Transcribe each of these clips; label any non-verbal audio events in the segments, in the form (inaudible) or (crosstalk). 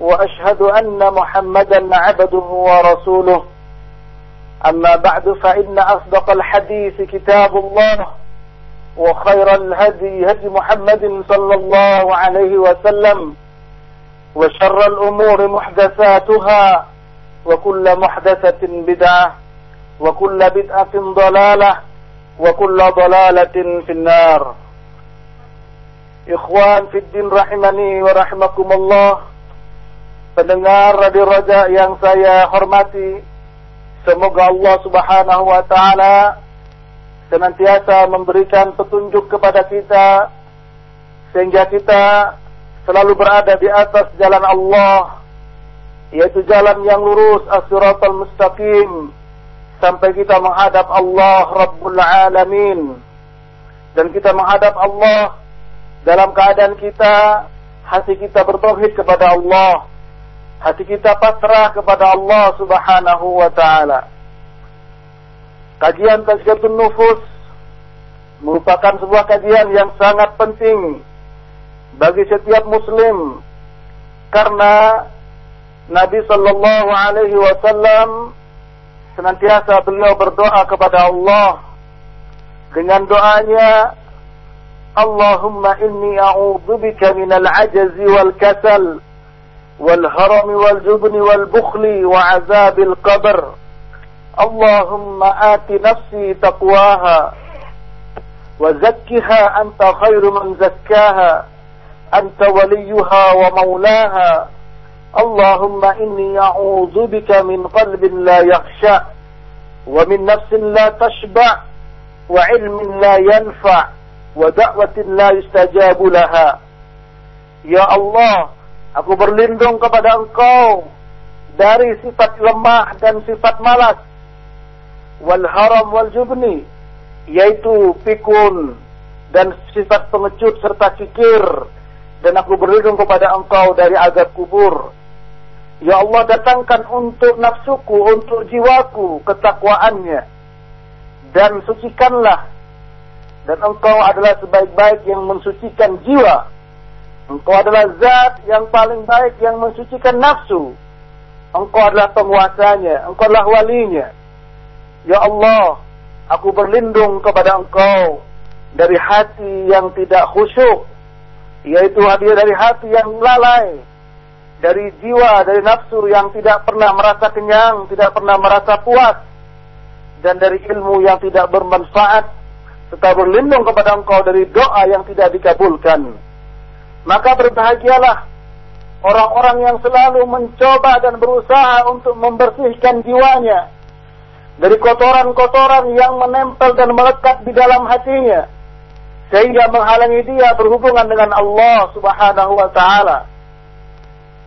وأشهد أن محمدا عبده ورسوله. أما بعد فإن أصدق الحديث كتاب الله وخير الهدي هدي محمد صلى الله عليه وسلم وشر الأمور محدثاتها وكل محدثة بدعة وكل بدعة ضلالة وكل ضلالة في النار. إخوان في الدين رحمني ورحمكم الله pendengar Radio Raja yang saya hormati semoga Allah Subhanahu wa taala senantiasa memberikan petunjuk kepada kita sehingga kita selalu berada di atas jalan Allah yaitu jalan yang lurus as-siratal mustaqim sampai kita menghadap Allah Rabbul Alamin. Dan kita menghadap Allah dalam keadaan kita hati kita bertauhid kepada Allah hati kita pasrah kepada Allah Subhanahu wa taala. Kajian tazkiyatun nufus merupakan sebuah kajian yang sangat penting bagi setiap muslim karena Nabi sallallahu alaihi wasallam senantiasa beliau berdoa kepada Allah. Dengan doanya Allahumma inni a'udzubika minal ajzi wal kasal والهرم والجبن والبخل وعذاب القبر. اللهم آت نفسي تقواها وزكها أنت خير من زكاها. أنت وليها ومولاها. اللهم إني أعوذ بك من قلب لا يخشى ومن نفس لا تشبع وعلم لا ينفع ودعوة لا يستجاب لها. يا الله aku berlindung kepada Engkau dari sifat lemah dan sifat malas. Wal haram wal jubni, yaitu pikun dan sifat pengecut serta kikir. Dan aku berlindung kepada Engkau dari azab kubur. Ya Allah datangkan untuk nafsuku, untuk jiwaku ketakwaannya. Dan sucikanlah. Dan engkau adalah sebaik-baik yang mensucikan jiwa. Engkau adalah zat yang paling baik yang mensucikan nafsu. Engkau adalah penguasanya. Engkau adalah walinya. Ya Allah, aku berlindung kepada engkau dari hati yang tidak khusyuk. Yaitu hadir dari hati yang lalai dari jiwa, dari nafsu yang tidak pernah merasa kenyang, tidak pernah merasa puas, dan dari ilmu yang tidak bermanfaat, serta berlindung kepada engkau dari doa yang tidak dikabulkan. Maka berbahagialah orang-orang yang selalu mencoba dan berusaha untuk membersihkan jiwanya dari kotoran-kotoran yang menempel dan melekat di dalam hatinya, sehingga menghalangi dia berhubungan dengan Allah Subhanahu wa Ta'ala.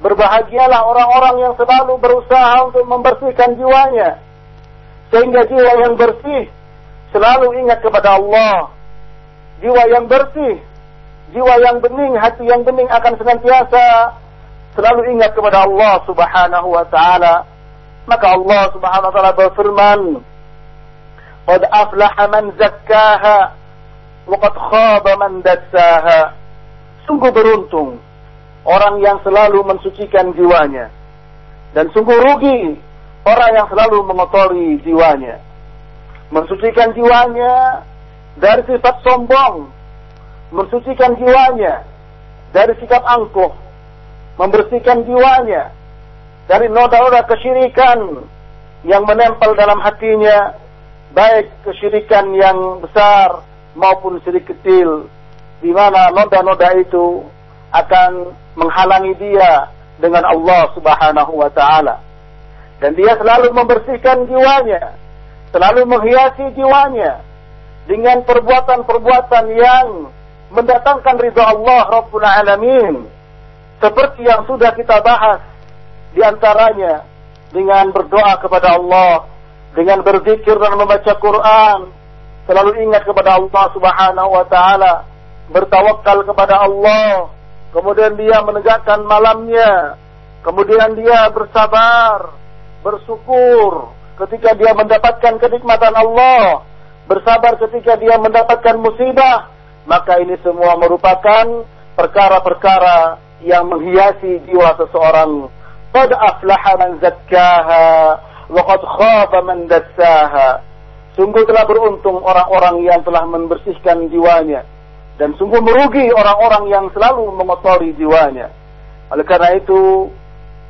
Berbahagialah orang-orang yang selalu berusaha untuk membersihkan jiwanya. Sehingga jiwa yang bersih selalu ingat kepada Allah. Jiwa yang bersih, jiwa yang bening, hati yang bening akan senantiasa selalu ingat kepada Allah Subhanahu wa taala. Maka Allah Subhanahu wa taala berfirman, "Qad aflaha man zakkaha wa qad khaba man dassaha." Sungguh beruntung orang yang selalu mensucikan jiwanya. Dan sungguh rugi orang yang selalu mengotori jiwanya. Mensucikan jiwanya dari sifat sombong. Mensucikan jiwanya dari sikap angkuh. Membersihkan jiwanya dari noda-noda kesyirikan yang menempel dalam hatinya. Baik kesyirikan yang besar maupun syirik kecil. Di mana noda-noda itu akan menghalangi dia dengan Allah Subhanahu wa taala. Dan dia selalu membersihkan jiwanya, selalu menghiasi jiwanya dengan perbuatan-perbuatan yang mendatangkan ridha Allah Rabbul Alamin. Seperti yang sudah kita bahas di antaranya dengan berdoa kepada Allah, dengan berzikir dan membaca Quran, selalu ingat kepada Allah Subhanahu wa taala, bertawakal kepada Allah, kemudian dia menegakkan malamnya, kemudian dia bersabar, bersyukur ketika dia mendapatkan kenikmatan Allah, bersabar ketika dia mendapatkan musibah, maka ini semua merupakan perkara-perkara yang menghiasi jiwa seseorang. Qad aflaha man zakkaha wa qad khaba man dassaha. Sungguh telah beruntung orang-orang yang telah membersihkan jiwanya dan sungguh merugi orang-orang yang selalu mengotori jiwanya. Oleh karena itu,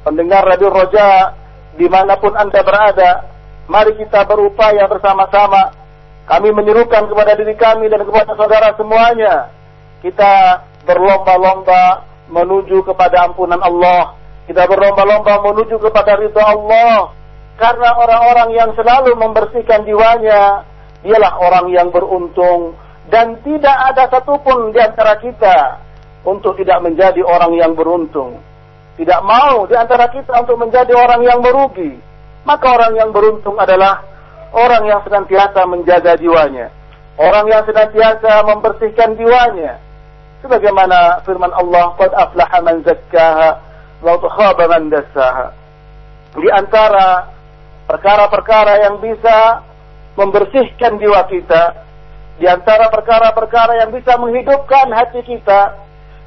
pendengar Radio Roja di mana pun Anda berada, mari kita berupaya bersama-sama. Kami menyerukan kepada diri kami dan kepada saudara semuanya. Kita berlomba-lomba menuju kepada ampunan Allah. Kita berlomba-lomba menuju kepada ridha Allah. Karena orang-orang yang selalu membersihkan jiwanya, dialah orang yang beruntung. Dan tidak ada satupun di antara kita untuk tidak menjadi orang yang beruntung. Tidak mau di antara kita untuk menjadi orang yang merugi. Maka orang yang beruntung adalah orang yang senantiasa menjaga jiwanya. Orang yang senantiasa membersihkan jiwanya. Sebagaimana firman Allah qad aflaha man zakkaha wa khaba man dassaha. Di antara perkara-perkara yang bisa membersihkan jiwa kita di antara perkara-perkara yang bisa menghidupkan hati kita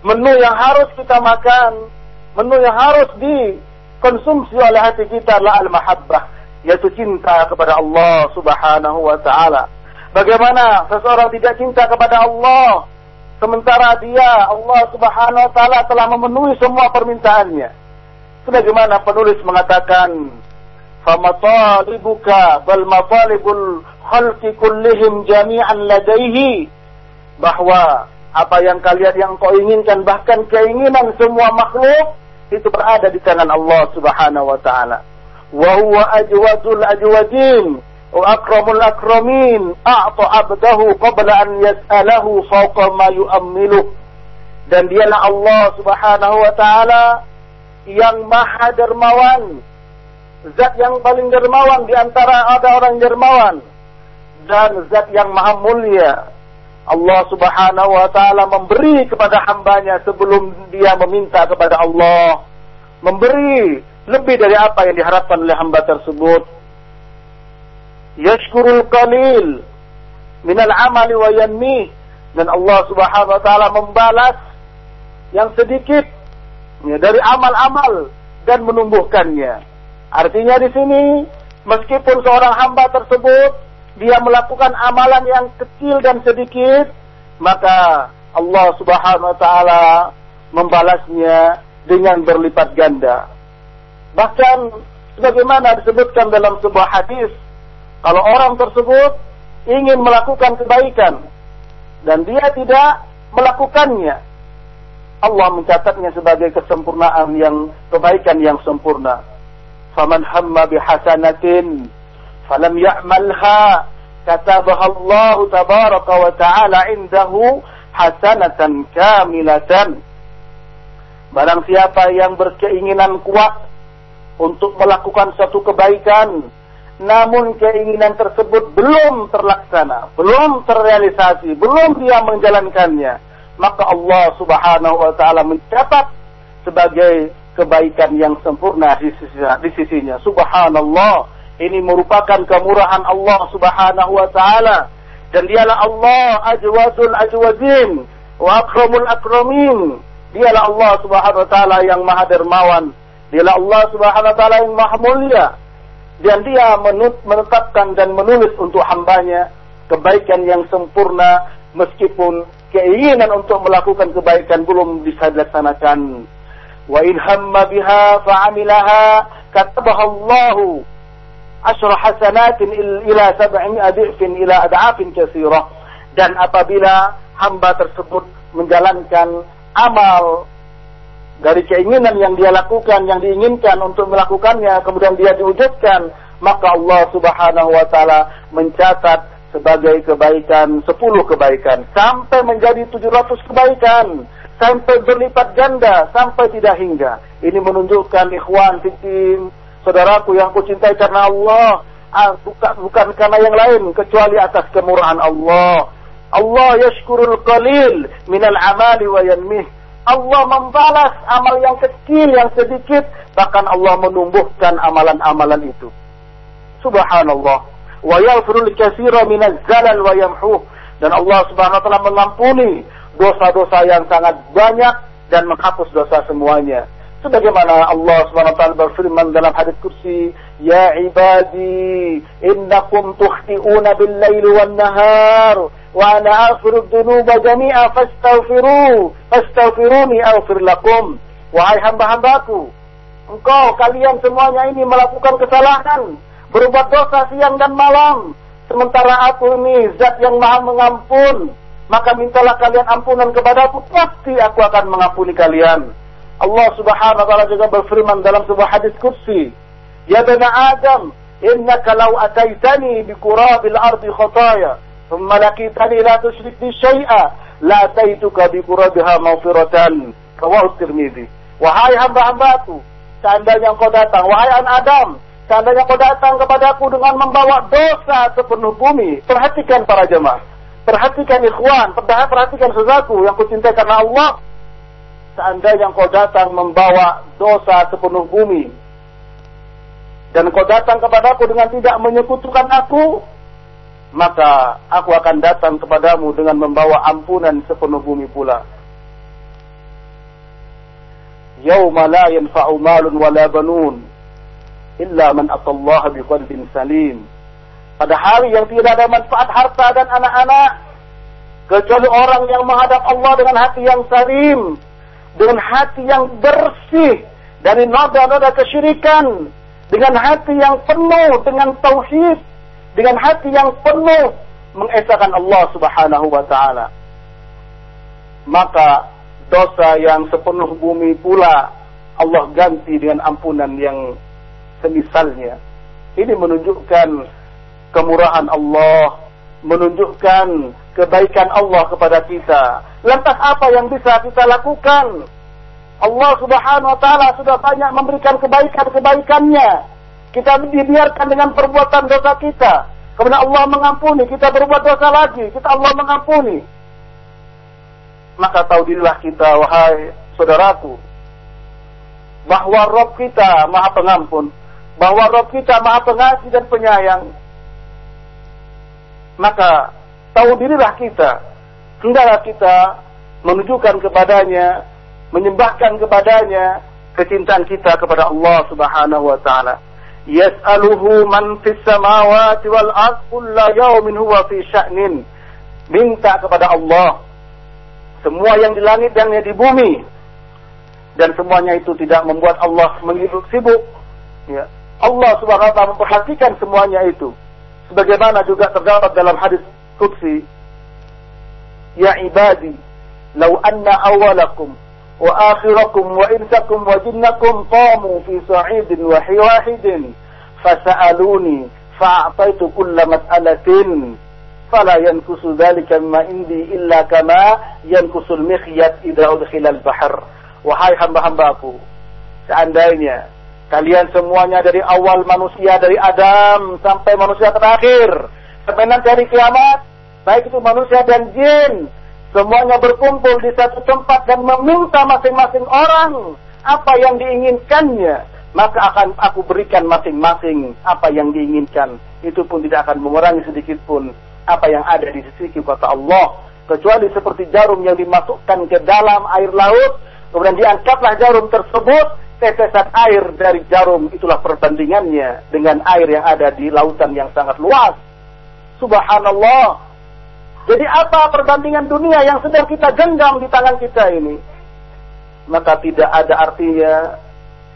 menu yang harus kita makan menu yang harus dikonsumsi oleh hati kita adalah al-mahabbah yaitu cinta kepada Allah Subhanahu wa taala bagaimana seseorang tidak cinta kepada Allah Sementara dia Allah Subhanahu wa taala telah memenuhi semua permintaannya. Sebagaimana penulis mengatakan, "Famatalibuka bal matalibul khalqi kullihim jami'an ladaihi" bahwa apa yang kalian yang kau inginkan bahkan keinginan semua makhluk itu berada di tangan Allah Subhanahu wa taala. Wa huwa ajwadul ajwadin وأكرم الأكرمين أعطى عبده قبل أن يسأله فوق ما يؤمله dan dialah Allah Subhanahu wa taala yang maha dermawan zat yang paling dermawan di antara ada orang dermawan dan zat yang maha mulia Allah Subhanahu wa taala memberi kepada hambanya sebelum dia meminta kepada Allah memberi lebih dari apa yang diharapkan oleh hamba tersebut yashkurul qalil minal amali wa yanmi dan Allah Subhanahu wa taala membalas yang sedikit ya, dari amal-amal dan menumbuhkannya. Artinya di sini meskipun seorang hamba tersebut dia melakukan amalan yang kecil dan sedikit, maka Allah Subhanahu wa taala membalasnya dengan berlipat ganda. Bahkan sebagaimana disebutkan dalam sebuah hadis kalau orang tersebut ingin melakukan kebaikan dan dia tidak melakukannya, Allah mencatatnya sebagai kesempurnaan yang kebaikan yang sempurna. Faman hamma bihasanatin falam ya'malha katabaha Allah tabaraka wa ta'ala indahu hasanatan kamilatan. Barang siapa yang berkeinginan kuat untuk melakukan suatu kebaikan, namun keinginan tersebut belum terlaksana, belum terrealisasi, belum dia menjalankannya, maka Allah Subhanahu wa taala mencatat sebagai kebaikan yang sempurna di, sisinya, di sisinya. Subhanallah, ini merupakan kemurahan Allah Subhanahu wa taala dan dialah Allah ajwadul ajwadin wa akramul akramin. Dialah Allah Subhanahu wa taala yang maha dermawan. Dialah Allah Subhanahu wa taala yang maha mulia dan dia menetapkan dan menulis untuk hambanya kebaikan yang sempurna meskipun keinginan untuk melakukan kebaikan belum bisa dilaksanakan. Wa in hamma biha fa'amilaha katabaha Allahu asyra hasanatin ila sab'i adifin ila ad'afin katsirah. Dan apabila hamba tersebut menjalankan amal dari keinginan yang dia lakukan, yang diinginkan untuk melakukannya, kemudian dia diwujudkan, maka Allah Subhanahu wa taala mencatat sebagai kebaikan 10 kebaikan sampai menjadi 700 kebaikan sampai berlipat ganda sampai tidak hingga. Ini menunjukkan ikhwan fitin saudaraku yang kucintai karena Allah, ah, bukan bukan karena yang lain kecuali atas kemurahan Allah. Allah yashkurul qalil minal amali wa yanmih. Allah membalas amal yang kecil, yang sedikit, bahkan Allah menumbuhkan amalan-amalan itu. Subhanallah. Wa yaghfirul katsira minaz zalal wa yamhuh. Dan Allah Subhanahu wa taala mengampuni dosa-dosa yang sangat banyak dan menghapus dosa semuanya. Sebagaimana Allah SWT berfirman dalam hadis kursi, Ya ibadi, innakum tukhti'una bil laili ana aghfiru dhunuba jami'a fastaghfiru, fastaghfiruni aghfir lakum. Wahai hamba-hambaku, engkau kalian semuanya ini melakukan kesalahan, berbuat dosa siang dan malam, sementara aku ini zat yang maha mengampun, maka mintalah kalian ampunan kepadaku, pasti aku akan mengampuni kalian. Allah Subhanahu wa taala juga berfirman dalam sebuah hadis kursi, "Ya bani Adam, innaka law ataitani bi qurabil ardi khataya, la tusyrik bi syai'a, la ataituka bi qurabiha maghfiratan." Rawahu Tirmizi. Wahai hamba-hambaku, seandainya engkau datang, wahai anak Adam, seandainya engkau datang kepadaku dengan membawa dosa sepenuh bumi, perhatikan para jemaah Perhatikan ikhwan, perhatikan sesuatu yang kucintai karena Allah. Seandainya kau datang membawa dosa sepenuh bumi. Dan kau datang kepadaku dengan tidak menyekutukan aku. Maka aku akan datang kepadamu dengan membawa ampunan sepenuh bumi pula. Yawma la yanfa'u malun wala banun illa man atallaha biqalbin salim pada hari yang tidak ada manfaat harta dan anak-anak kecuali orang yang menghadap Allah dengan hati yang salim, dengan hati yang bersih dari noda-noda kesyirikan, dengan hati yang penuh dengan tauhid, dengan hati yang penuh mengesahkan Allah Subhanahu wa taala. Maka dosa yang sepenuh bumi pula Allah ganti dengan ampunan yang semisalnya. Ini menunjukkan kemurahan Allah, menunjukkan kebaikan Allah kepada kita. Lantas apa yang bisa kita lakukan? Allah Subhanahu wa taala sudah banyak memberikan kebaikan-kebaikannya. Kita dibiarkan dengan perbuatan dosa kita. Kemudian Allah mengampuni, kita berbuat dosa lagi, kita Allah mengampuni. Maka tahu dirilah kita, wahai saudaraku, bahwa Rob kita maha pengampun, bahwa Rob kita maha pengasih dan penyayang, maka tahu dirilah kita hendaklah kita menunjukkan kepadanya menyembahkan kepadanya kecintaan kita kepada Allah Subhanahu wa taala yas'aluhu man fis samawati wal ard kulla yawmin huwa fi sya'nin. Minta kepada Allah semua yang di langit dan yang di bumi. Dan semuanya itu tidak membuat Allah sibuk. Ya. Allah Subhanahu wa taala memperhatikan semuanya itu. Sebagaimana juga terdapat dalam hadis qudsi ya ibadi law anna awalakum wa jinnakum qamu fi sa'idin wa wahidin fasa'aluni fa'ataitu kulla mas'alatin fala yankusu dhalika mimma indi illa kama yankusul mikhyat idza udkhila al-bahr wahai hamba-hambaku seandainya Kalian semuanya dari awal manusia dari Adam sampai manusia terakhir. Sampai nanti hari kiamat, baik itu manusia dan jin, semuanya berkumpul di satu tempat dan meminta masing-masing orang apa yang diinginkannya. Maka akan aku berikan masing-masing apa yang diinginkan. Itu pun tidak akan mengurangi sedikit pun apa yang ada di sisi kata Allah. Kecuali seperti jarum yang dimasukkan ke dalam air laut, kemudian diangkatlah jarum tersebut, tetesan air dari jarum itulah perbandingannya dengan air yang ada di lautan yang sangat luas. Subhanallah. Jadi apa perbandingan dunia yang sedang kita genggam di tangan kita ini? Maka tidak ada artinya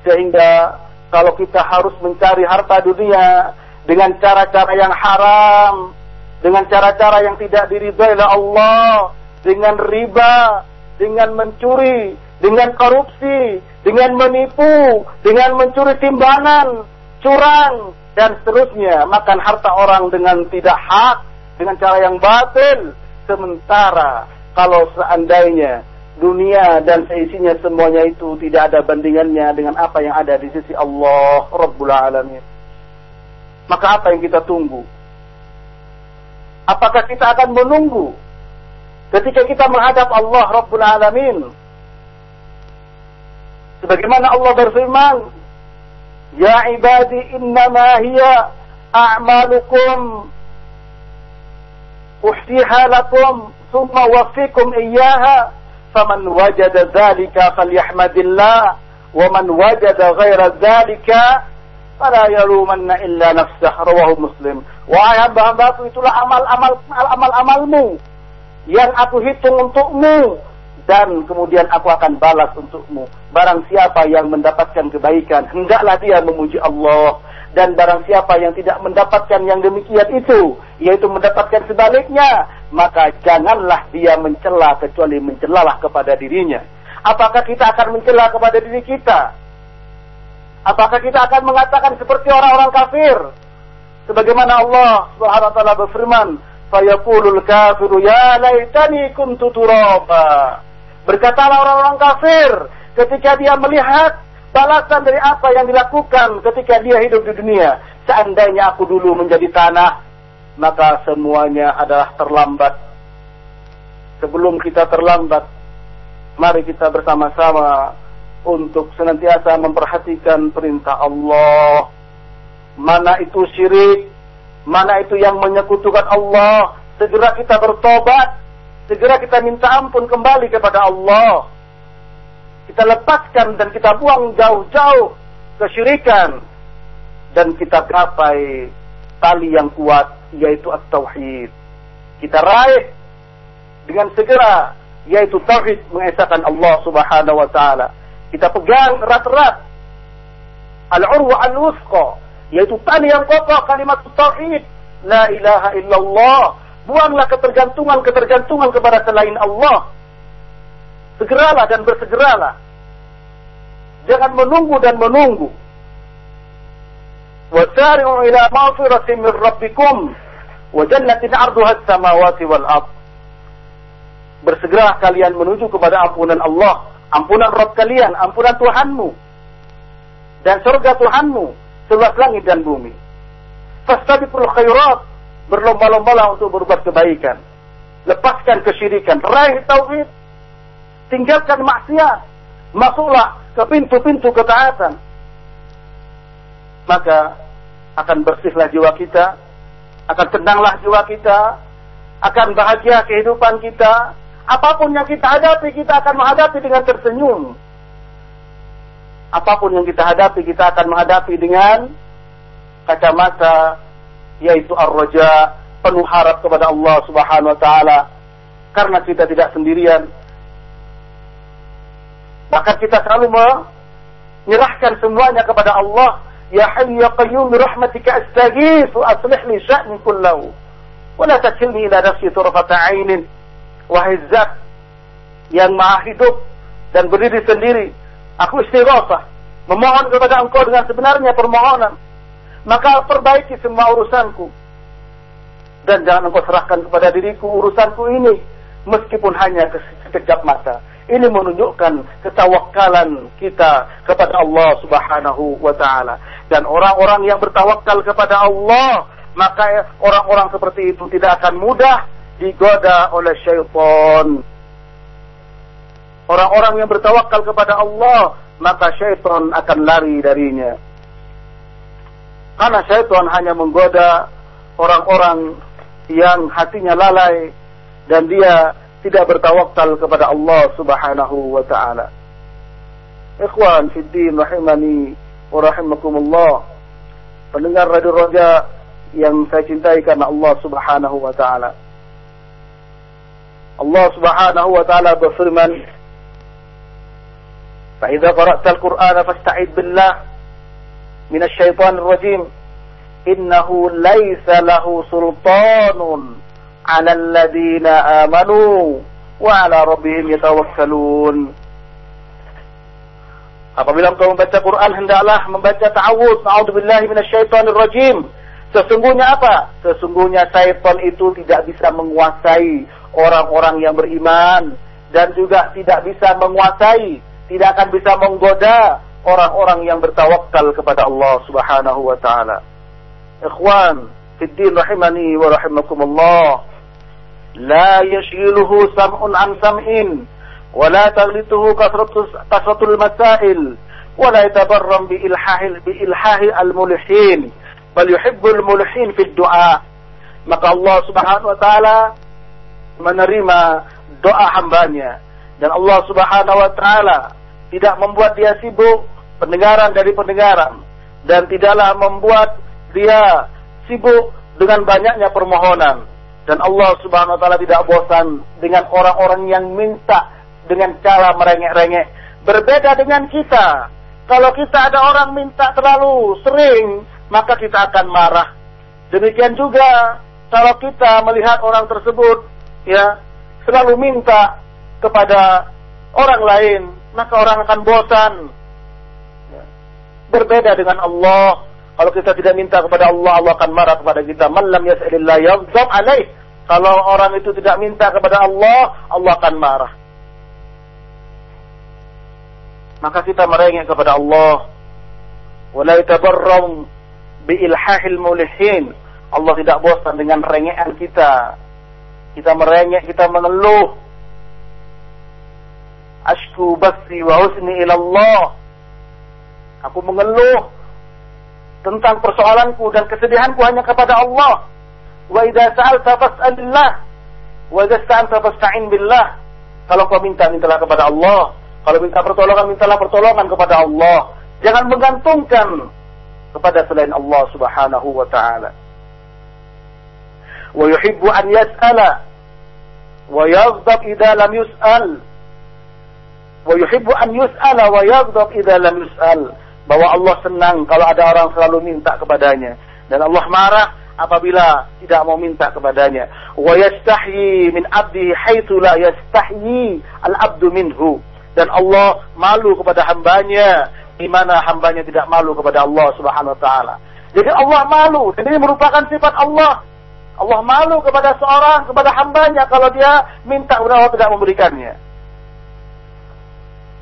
sehingga kalau kita harus mencari harta dunia dengan cara-cara yang haram, dengan cara-cara yang tidak diridhai oleh Allah, dengan riba, dengan mencuri, dengan korupsi, dengan menipu, dengan mencuri timbangan, curang, dan seterusnya. Makan harta orang dengan tidak hak, dengan cara yang batil. Sementara kalau seandainya dunia dan seisinya semuanya itu tidak ada bandingannya dengan apa yang ada di sisi Allah Rabbul Alamin. Maka apa yang kita tunggu? Apakah kita akan menunggu ketika kita menghadap Allah Rabbul Alamin? Sebagaimana Allah berfirman, Ya ibadi innama hiya a'malukum uhsiha lakum thumma wafikum iyyaha faman wajada dzalika falyahmadillah wa man wajada ghaira dzalika fala yalumanna illa nafsah rawahu muslim wahai hamba-hambaku itulah amal-amal amal-amalmu yang aku hitung untukmu. Dan kemudian aku akan balas untukmu. Barang siapa yang mendapatkan kebaikan hendaklah dia memuji Allah dan barang siapa yang tidak mendapatkan yang demikian itu yaitu mendapatkan sebaliknya maka janganlah dia mencela kecuali mencelalah kepada dirinya. Apakah kita akan mencela kepada diri kita? Apakah kita akan mengatakan seperti orang-orang kafir? Sebagaimana Allah Subhanahu wa taala berfirman fayaqulul kafiru ya laitani kuntu turaba. Berkatalah orang-orang kafir ketika dia melihat balasan dari apa yang dilakukan ketika dia hidup di dunia. Seandainya aku dulu menjadi tanah, maka semuanya adalah terlambat. Sebelum kita terlambat, mari kita bersama-sama untuk senantiasa memperhatikan perintah Allah. Mana itu syirik, mana itu yang menyekutukan Allah. Segera kita bertobat, segera kita minta ampun kembali kepada Allah kita lepaskan dan kita buang jauh-jauh kesyirikan dan kita gapai tali yang kuat yaitu at-tauhid. Kita raih dengan segera yaitu tauhid mengesahkan Allah Subhanahu wa taala. Kita pegang erat-erat al-urwa al-wusqa yaitu tali yang kokoh kalimat tauhid la ilaha illallah. Buanglah ketergantungan-ketergantungan kepada selain Allah Segeralah dan bersegeralah. Jangan menunggu dan menunggu. Wasari'u ila maghfiratin min rabbikum wa jannatin 'arduha as-samawati wal ard. Bersegera kalian menuju kepada ampunan Allah, ampunan Rabb kalian, ampunan Tuhanmu. Dan surga Tuhanmu seluas langit dan bumi. Fastabiqul khairat, berlomba-lombalah untuk berbuat kebaikan. Lepaskan kesyirikan, raih tauhid, tinggalkan maksiat, masuklah ke pintu-pintu ketaatan. Maka akan bersihlah jiwa kita, akan tenanglah jiwa kita, akan bahagia kehidupan kita. Apa pun yang kita hadapi, kita akan menghadapi dengan tersenyum. Apa pun yang kita hadapi, kita akan menghadapi dengan kacamata yaitu ar-raja, penuh harap kepada Allah Subhanahu wa taala. Karena kita tidak sendirian, maka kita selalu menyerahkan semuanya kepada Allah. Ya Hayyu ya Qayyum rahmatika astaghitsu aslih li sya'ni kullahu. Wa la takilni ila nafsi turfata 'ainin. Wahai yang maha hidup dan berdiri sendiri, aku istighosah memohon kepada engkau dengan sebenarnya permohonan. Maka perbaiki semua urusanku. Dan jangan engkau serahkan kepada diriku urusanku ini meskipun hanya sekejap mata. Ini menunjukkan ketawakalan kita kepada Allah Subhanahu wa taala. Dan orang-orang yang bertawakal kepada Allah, maka orang-orang seperti itu tidak akan mudah digoda oleh syaitan. Orang-orang yang bertawakal kepada Allah, maka syaitan akan lari darinya. Karena syaitan hanya menggoda orang-orang yang hatinya lalai dan dia tidak bertawakal kepada Allah Subhanahu wa taala. Ikhwan fi din rahimani wa rahimakumullah. Pendengar Radio Roja yang saya cintai karena Allah Subhanahu wa taala. Allah Subhanahu wa taala berfirman, "Fa qara'ta al-Qur'ana fasta'id billah minasy syaithanir rajim. Innahu laisa lahu sultanun على الذين آمنوا وعلى ربهم يتوكلون Apabila engkau membaca Quran hendaklah membaca ta'awud, na'udzubillahi minasyaitonir rajim. Sesungguhnya apa? Sesungguhnya syaitan itu tidak bisa menguasai orang-orang yang beriman dan juga tidak bisa menguasai, tidak akan bisa menggoda orang-orang yang bertawakal kepada Allah Subhanahu wa taala. Ikhwan, fiddin rahimani wa rahimakumullah. Sam'in wa la taghlitu kasratul masail wa la yatabarram bi ilhahil bi ilhahi al-mulhin bal yuhibbul mulhin fi du'a. Maka Allah Subhanahu wa taala menerima doa hambanya. Dan Allah Subhanahu wa taala tidak membuat dia sibuk pendengaran dari pendengaran. Dan tidaklah membuat dia sibuk dengan banyaknya permohonan dan Allah Subhanahu wa taala tidak bosan dengan orang-orang yang minta dengan cara merengek-rengek. Berbeda dengan kita. Kalau kita ada orang minta terlalu sering maka kita akan marah. Demikian juga kalau kita melihat orang tersebut ya selalu minta kepada orang lain maka orang akan bosan. Berbeda dengan Allah. Kalau kita tidak minta kepada Allah, Allah akan marah kepada kita. Man lam yas'alillah alaih. Kalau orang itu tidak minta kepada Allah, Allah akan marah. Maka kita merengek kepada Allah. Wala yatabarram bi ilhahil mulihin. Allah tidak bosan dengan rengekan kita. Kita merengek, kita mengeluh. Ashku basi wa husni ilallah. Aku mengeluh tentang persoalanku dan kesedihanku hanya kepada Allah. Wa idza sa'alta fas'alillah. Wa idza sta'anta fasta'in billah. Kalau kau minta, mintalah kepada Allah. Kalau minta pertolongan, mintalah pertolongan kepada Allah. Jangan menggantungkan kepada selain Allah Subhanahu wa taala. Wa yuhibbu an yas'ala wa yaghdab idza lam yus'al. Wa yuhibbu an yus'ala wa yaghdab idza lam yus'al bahwa Allah senang kalau ada orang selalu minta kepadanya. Dan Allah marah apabila tidak mau minta kepadanya. Wa yastahyi min abdi haitsu la yastahyi al abdu minhu. Dan Allah malu kepada hambanya. Di mana hambanya tidak malu kepada Allah Subhanahu wa taala. Jadi Allah malu. Dan ini merupakan sifat Allah. Allah malu kepada seorang kepada hambanya kalau dia minta kepada Allah tidak memberikannya.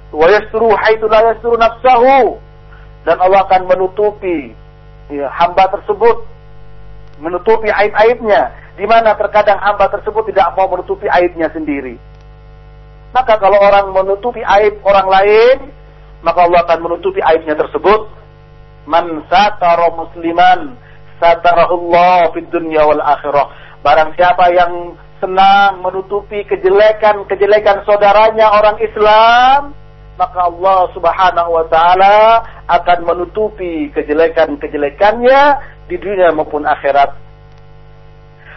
Wa yasturu haitsu la yasturu nafsahu dan Allah akan menutupi ya, hamba tersebut. Menutupi aib-aibnya. Di mana terkadang hamba tersebut tidak mau menutupi aibnya sendiri. Maka kalau orang menutupi aib orang lain maka Allah akan menutupi aibnya tersebut. Man satara musliman satarahullah fid dunya wal akhirah. Barang siapa yang senang menutupi kejelekan-kejelekan saudaranya orang Islam maka Allah Subhanahu wa taala akan menutupi kejelekan-kejelekannya di dunia maupun akhirat.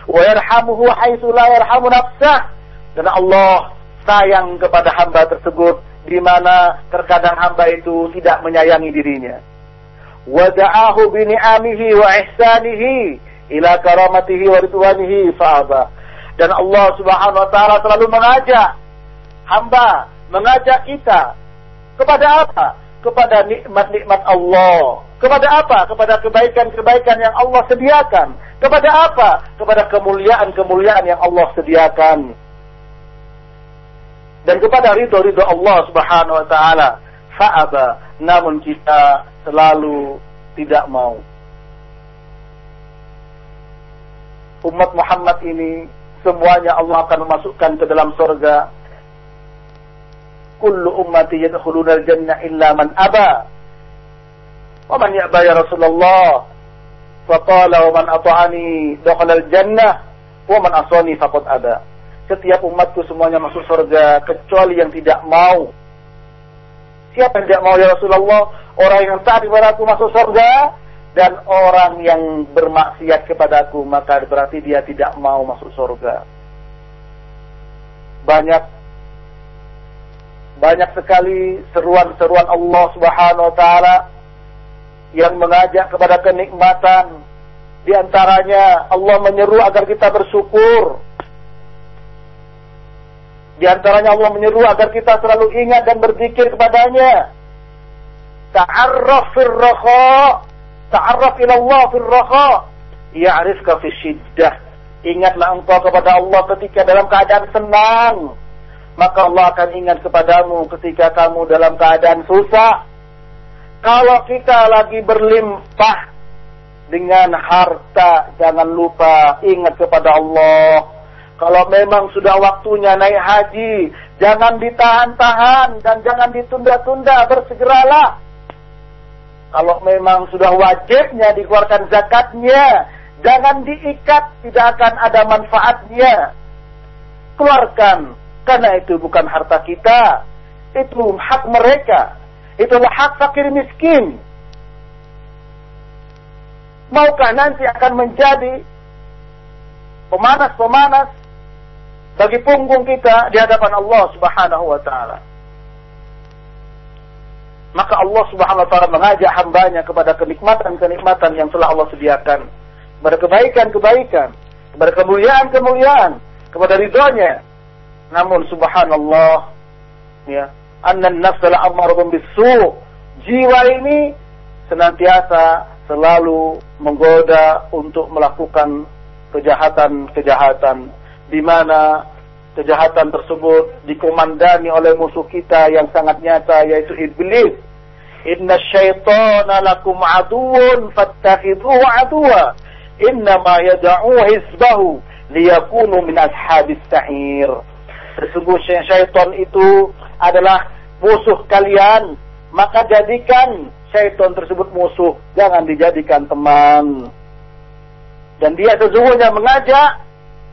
Wa yarhamuhu haitsu la yarhamu nafsah. Dan Allah sayang kepada hamba tersebut di mana terkadang hamba itu tidak menyayangi dirinya. Wa da'ahu bi ni'amihi wa ihsanihi ila karamatihi wa ridwanihi fa'aba. Dan Allah Subhanahu wa taala selalu mengajak hamba, mengajak kita kepada apa? Kepada nikmat-nikmat Allah. Kepada apa? Kepada kebaikan-kebaikan yang Allah sediakan. Kepada apa? Kepada kemuliaan-kemuliaan yang Allah sediakan. Dan kepada ridho-ridho Allah subhanahu wa ta'ala. Fa'aba. Namun kita selalu tidak mau. Umat Muhammad ini semuanya Allah akan memasukkan ke dalam surga kullu ummati yadkhuluna al-jannah illa man aba. Wa man ya'ba ya Rasulullah? Faqala wa man ata'ani dakhala al-jannah wa man asani faqad aba. Setiap umatku semuanya masuk surga kecuali yang tidak mau. Siapa yang tidak mau ya Rasulullah? Orang yang taat aku masuk surga dan orang yang bermaksiat kepadaku maka berarti dia tidak mau masuk surga. Banyak banyak sekali seruan-seruan Allah Subhanahu wa taala yang mengajak kepada kenikmatan. Di antaranya Allah menyeru agar kita bersyukur. Di antaranya Allah menyeru agar kita selalu ingat dan berzikir kepadanya. Ta'arraf fil raha, ta'arraf ila Allah fil raha, ya'rifka fi syiddah. Ingatlah engkau kepada Allah ketika dalam keadaan senang maka Allah akan ingat kepadamu ketika kamu dalam keadaan susah. Kalau kita lagi berlimpah dengan harta, jangan lupa ingat kepada Allah. Kalau memang sudah waktunya naik haji, jangan ditahan-tahan dan jangan ditunda-tunda, bersegeralah. Kalau memang sudah wajibnya dikeluarkan zakatnya, jangan diikat, tidak akan ada manfaatnya. Keluarkan, karena itu bukan harta kita, itu hak mereka. Itulah hak fakir miskin. Maukah nanti akan menjadi pemanas-pemanas bagi punggung kita di hadapan Allah Subhanahu wa taala. Maka Allah Subhanahu wa taala mengajak hambanya kepada kenikmatan-kenikmatan yang telah Allah sediakan, kepada kebaikan-kebaikan, kepada kemuliaan-kemuliaan, kepada ridhonya. Namun subhanallah ya, anna nafsa la'amaratun bisu. Jiwa ini senantiasa selalu menggoda untuk melakukan kejahatan-kejahatan di mana kejahatan tersebut dikomandani oleh musuh kita yang sangat nyata yaitu iblis. Inna syaitana lakum aduun fattakhidhuhu aduwa. ma yad'u hizbahu liyakunu min ashabis sa'ir. Sesungguhnya syaitan itu adalah musuh kalian, maka jadikan syaitan tersebut musuh, jangan dijadikan teman. Dan dia sesungguhnya mengajak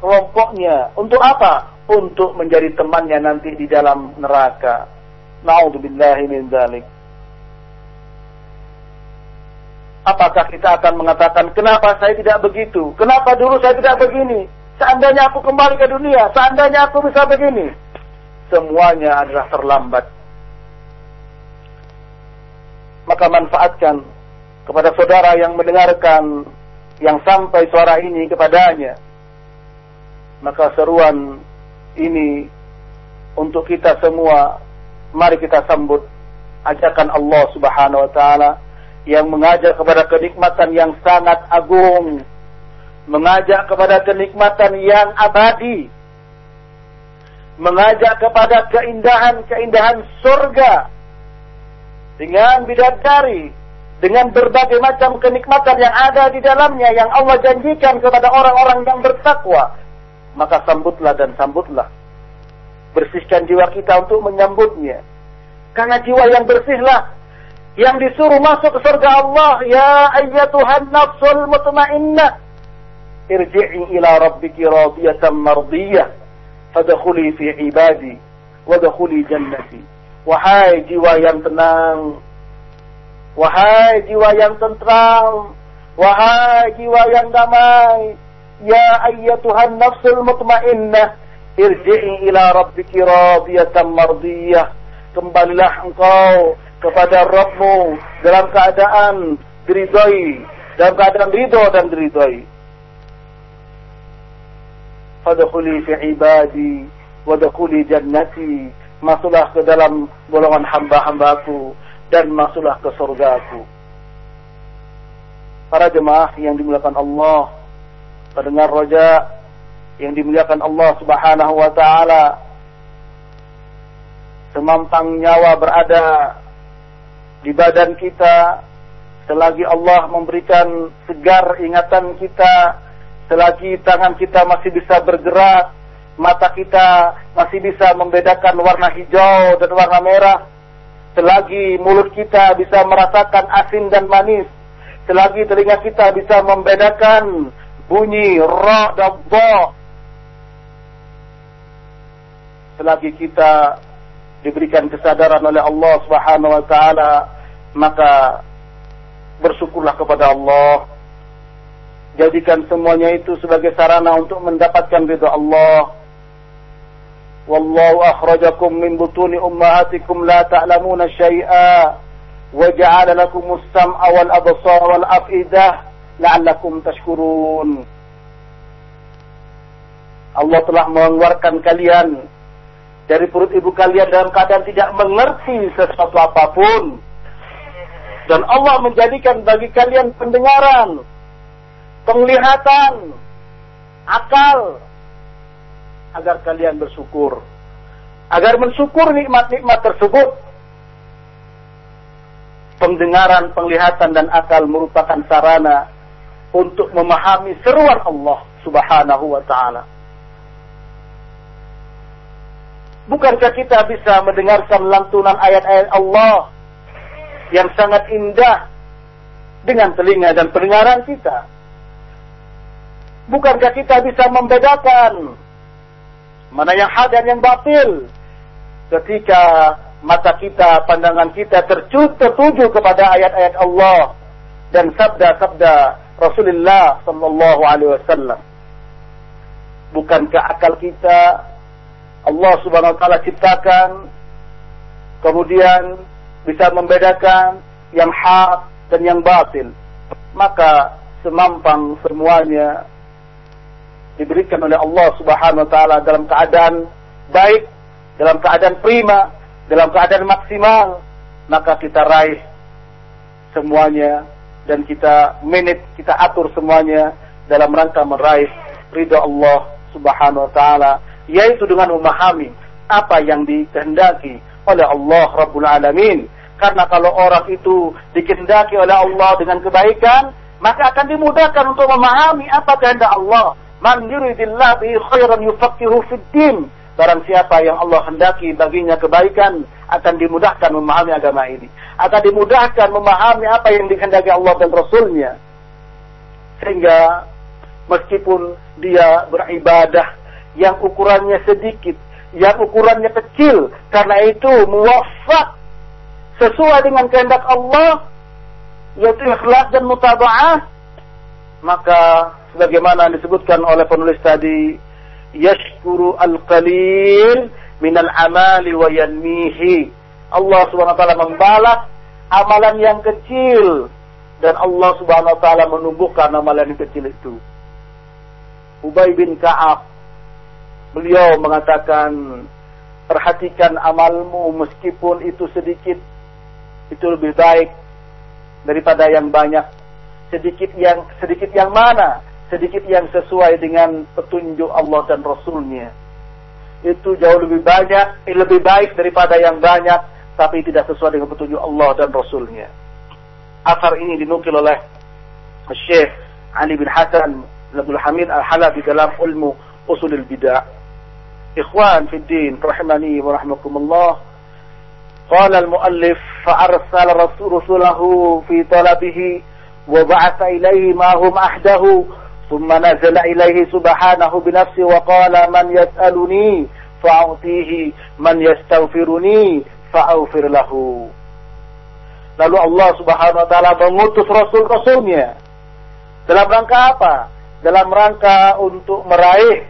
kelompoknya untuk apa? Untuk menjadi temannya nanti di dalam neraka. Nauzubillahi min dzalik. Apakah kita akan mengatakan kenapa saya tidak begitu? Kenapa dulu saya tidak begini? Seandainya aku kembali ke dunia, seandainya aku bisa begini semuanya adalah terlambat. Maka manfaatkan kepada saudara yang mendengarkan yang sampai suara ini kepadanya. Maka seruan ini untuk kita semua, mari kita sambut ajakan Allah Subhanahu wa taala yang mengajak kepada kenikmatan yang sangat agung, mengajak kepada kenikmatan yang abadi, mengajak kepada keindahan-keindahan surga dengan bidadari dengan berbagai macam kenikmatan yang ada di dalamnya yang Allah janjikan kepada orang-orang yang bertakwa. Maka sambutlah dan sambutlah. Bersihkan jiwa kita untuk menyambutnya. Karena jiwa yang bersihlah yang disuruh masuk ke surga Allah ya ayyatuhan nafsul mutmainnah irji'i ila rabbiki radiyatan mardiyah fadkhuli fi ibadi wadkhuli jannati. Wahai jiwa yang tenang wahai jiwa yang tentram wahai jiwa yang damai ya ayyatuhan nafsul mutmainnah irji'i ila rabbiki radiyatan mardiyah. Kembalilah engkau kepada Rabbmu dalam keadaan diridhoi dalam keadaan ridho dan diridhoi fadkhuli fi ibadi wadkhuli jannati masuklah ke dalam golongan hamba-hambaku dan masuklah ke surgaku. Para jemaah yang dimuliakan Allah pendengar roja yang dimuliakan Allah Subhanahu wa taala semamtang nyawa berada di badan kita selagi Allah memberikan segar ingatan kita Selagi tangan kita masih bisa bergerak, mata kita masih bisa membedakan warna hijau dan warna merah, selagi mulut kita bisa merasakan asin dan manis, selagi telinga kita bisa membedakan bunyi ra dan bo, selagi kita diberikan kesadaran oleh Allah Subhanahu wa taala, maka bersyukurlah kepada Allah Jadikan semuanya itu sebagai sarana untuk mendapatkan ridha Allah. Wallahu akhrajakum min butuni ummahatikum la ta'lamuna syai'a wa ja'ala lakum as-sam'a wal absara wal afidah la'allakum tashkurun. Allah telah mengeluarkan kalian dari perut ibu kalian dalam keadaan tidak mengerti sesuatu apa pun. Dan Allah menjadikan bagi kalian pendengaran, penglihatan, akal, agar kalian bersyukur. agar mensyukur nikmat-nikmat tersebut. Pendengaran, penglihatan dan akal merupakan sarana untuk memahami seruan Allah Subhanahu wa taala. Bukankah kita bisa mendengarkan lantunan ayat-ayat Allah yang sangat indah dengan telinga dan pendengaran kita? Bukankah kita bisa membedakan mana yang hak dan yang batil ketika mata kita, pandangan kita tertuju kepada ayat-ayat Allah dan sabda-sabda Rasulullah sallallahu alaihi wasallam. Bukankah akal kita Allah Subhanahu wa taala ciptakan kemudian bisa membedakan yang hak dan yang batil. Maka semampang semuanya diberikan oleh Allah Subhanahu wa taala dalam keadaan baik, dalam keadaan prima, dalam keadaan maksimal, maka kita raih semuanya dan kita menit, kita atur semuanya dalam rangka meraih ridha Allah Subhanahu wa taala, yaitu dengan memahami apa yang dikehendaki oleh Allah Rabbul Alamin. Karena kalau orang itu dikehendaki oleh Allah dengan kebaikan, maka akan dimudahkan untuk memahami apa kehendak Allah Man yuridillah bi khairan yufaqihu fid. Barang siapa yang Allah hendaki baginya kebaikan akan dimudahkan memahami agama ini. Akan dimudahkan memahami apa yang dikehendaki Allah dan Rasulnya. Sehingga meskipun dia beribadah yang ukurannya sedikit, yang ukurannya kecil, karena itu muwafaq sesuai dengan kehendak Allah, yaitu ikhlas dan mutaba'ah, maka sebagaimana disebutkan oleh penulis tadi yashkuru al-qalil minal amali wa yanmihi. Allah Subhanahu wa taala membalas amalan yang kecil dan Allah Subhanahu wa taala menumbuhkan amalan yang kecil itu. Ubay bin Ka'ab beliau mengatakan perhatikan amalmu meskipun itu sedikit itu lebih baik daripada yang banyak. Sedikit yang sedikit yang mana sedikit yang sesuai dengan petunjuk Allah dan Rasulnya. Itu jauh lebih banyak, eh, lebih baik daripada yang banyak, tapi tidak sesuai dengan petunjuk Allah dan Rasulnya. Asar ini dinukil oleh Syekh Ali bin Hasan Abdul Hamid Al-Halabi dalam ilmu usulul bidah. Ikhwan fi din, rahimani wa rahmakumullah. قال المؤلف فأرسل رسوله في طلبه وبعث إليه ما هم أحده ثم نزل إليه سبحانه بنفسه وقال من يسألني فأعطيه من يستغفرني فأغفر له Lalu Allah subhanahu wa ta'ala mengutus Rasul-Rasulnya. Dalam rangka apa? Dalam rangka untuk meraih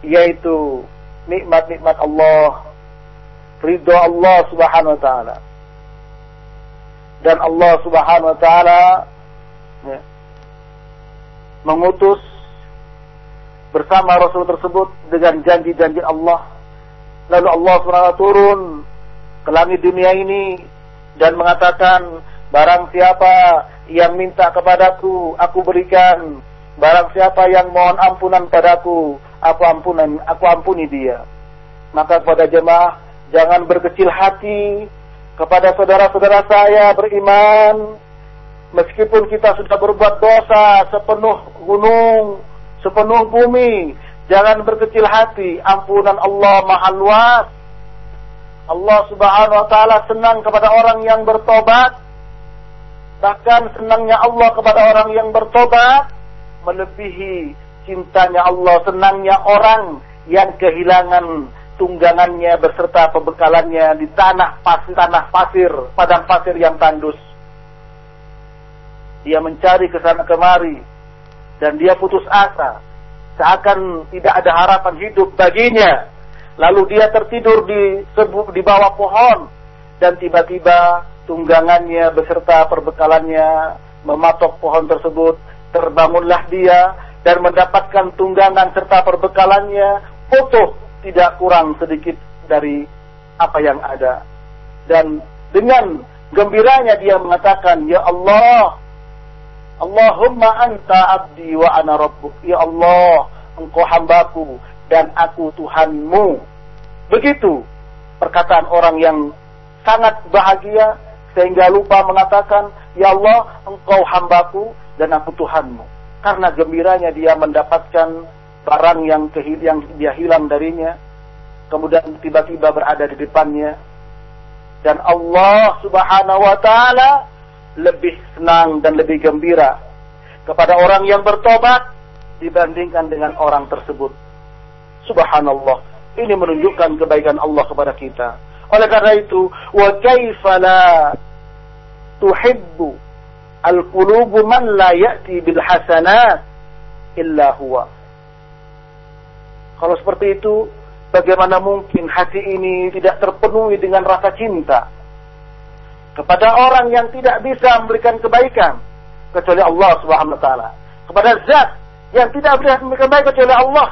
yaitu nikmat-nikmat Allah, ridho Allah subhanahu wa ta'ala. Dan Allah subhanahu wa ta'ala ya, mengutus bersama Rasul tersebut dengan janji-janji Allah. Lalu Allah SWT turun ke langit dunia ini dan mengatakan, barang siapa yang minta kepadaku, aku berikan. Barang siapa yang mohon ampunan padaku, aku ampunan, aku ampuni dia. Maka kepada jemaah, jangan berkecil hati kepada saudara-saudara saya beriman meskipun kita sudah berbuat dosa sepenuh gunung, sepenuh bumi, jangan berkecil hati. Ampunan Allah maha luas. Allah Subhanahu wa taala senang kepada orang yang bertobat. Bahkan senangnya Allah kepada orang yang bertobat melebihi cintanya Allah, senangnya orang yang kehilangan tunggangannya beserta pembekalannya di tanah pasir, tanah pasir, padang pasir yang tandus. Dia mencari ke sana kemari dan dia putus asa. Seakan tidak ada harapan hidup baginya. Lalu dia tertidur di di bawah pohon dan tiba-tiba tunggangannya beserta perbekalannya mematok pohon tersebut. Terbangunlah dia dan mendapatkan tunggangan serta perbekalannya utuh tidak kurang sedikit dari apa yang ada. Dan dengan gembiranya dia mengatakan, Ya Allah, Allahumma anta abdi wa ana rabbuk. Ya Allah, engkau hambaku dan aku Tuhanmu. Begitu perkataan orang yang sangat bahagia sehingga lupa mengatakan, Ya Allah, engkau hambaku dan aku Tuhanmu. Karena gembiranya dia mendapatkan barang yang, yang dia hilang darinya, kemudian tiba-tiba berada di depannya. Dan Allah subhanahu wa ta'ala lebih senang dan lebih gembira kepada orang yang bertobat dibandingkan dengan orang tersebut. Subhanallah. Ini menunjukkan kebaikan Allah kepada kita. Oleh karena itu, wa kaifa la tuhibbu al-qulubu man la ya'ti bil hasanat illa huwa. Kalau seperti itu, bagaimana mungkin hati ini tidak terpenuhi dengan rasa cinta kepada orang yang tidak bisa memberikan kebaikan kecuali Allah Subhanahu wa taala. Kepada zat yang tidak bisa memberikan kebaikan kecuali Allah.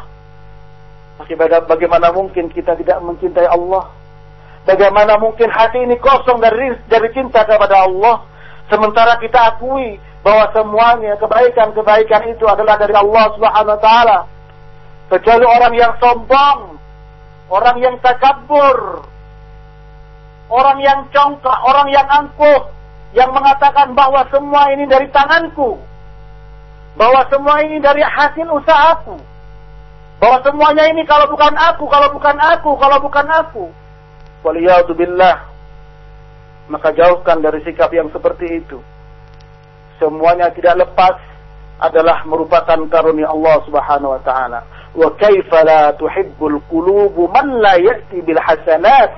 Bagaimana mungkin kita tidak mencintai Allah? Bagaimana mungkin hati ini kosong dari dari cinta kepada Allah sementara kita akui bahwa semuanya kebaikan-kebaikan itu adalah dari Allah Subhanahu wa taala. Kecuali orang yang sombong, orang yang takabur, orang yang congkak, orang yang angkuh, yang mengatakan bahwa semua ini dari tanganku, bahwa semua ini dari hasil usahaku, bahwa semuanya ini kalau bukan aku, kalau bukan aku, kalau bukan aku, Waliyahudzubillah. Maka jauhkan dari sikap yang seperti itu. Semuanya tidak lepas adalah merupakan karunia Allah Subhanahu wa taala. Wa kaifa la tuhibbul qulubu man la ya'ti bil hasanat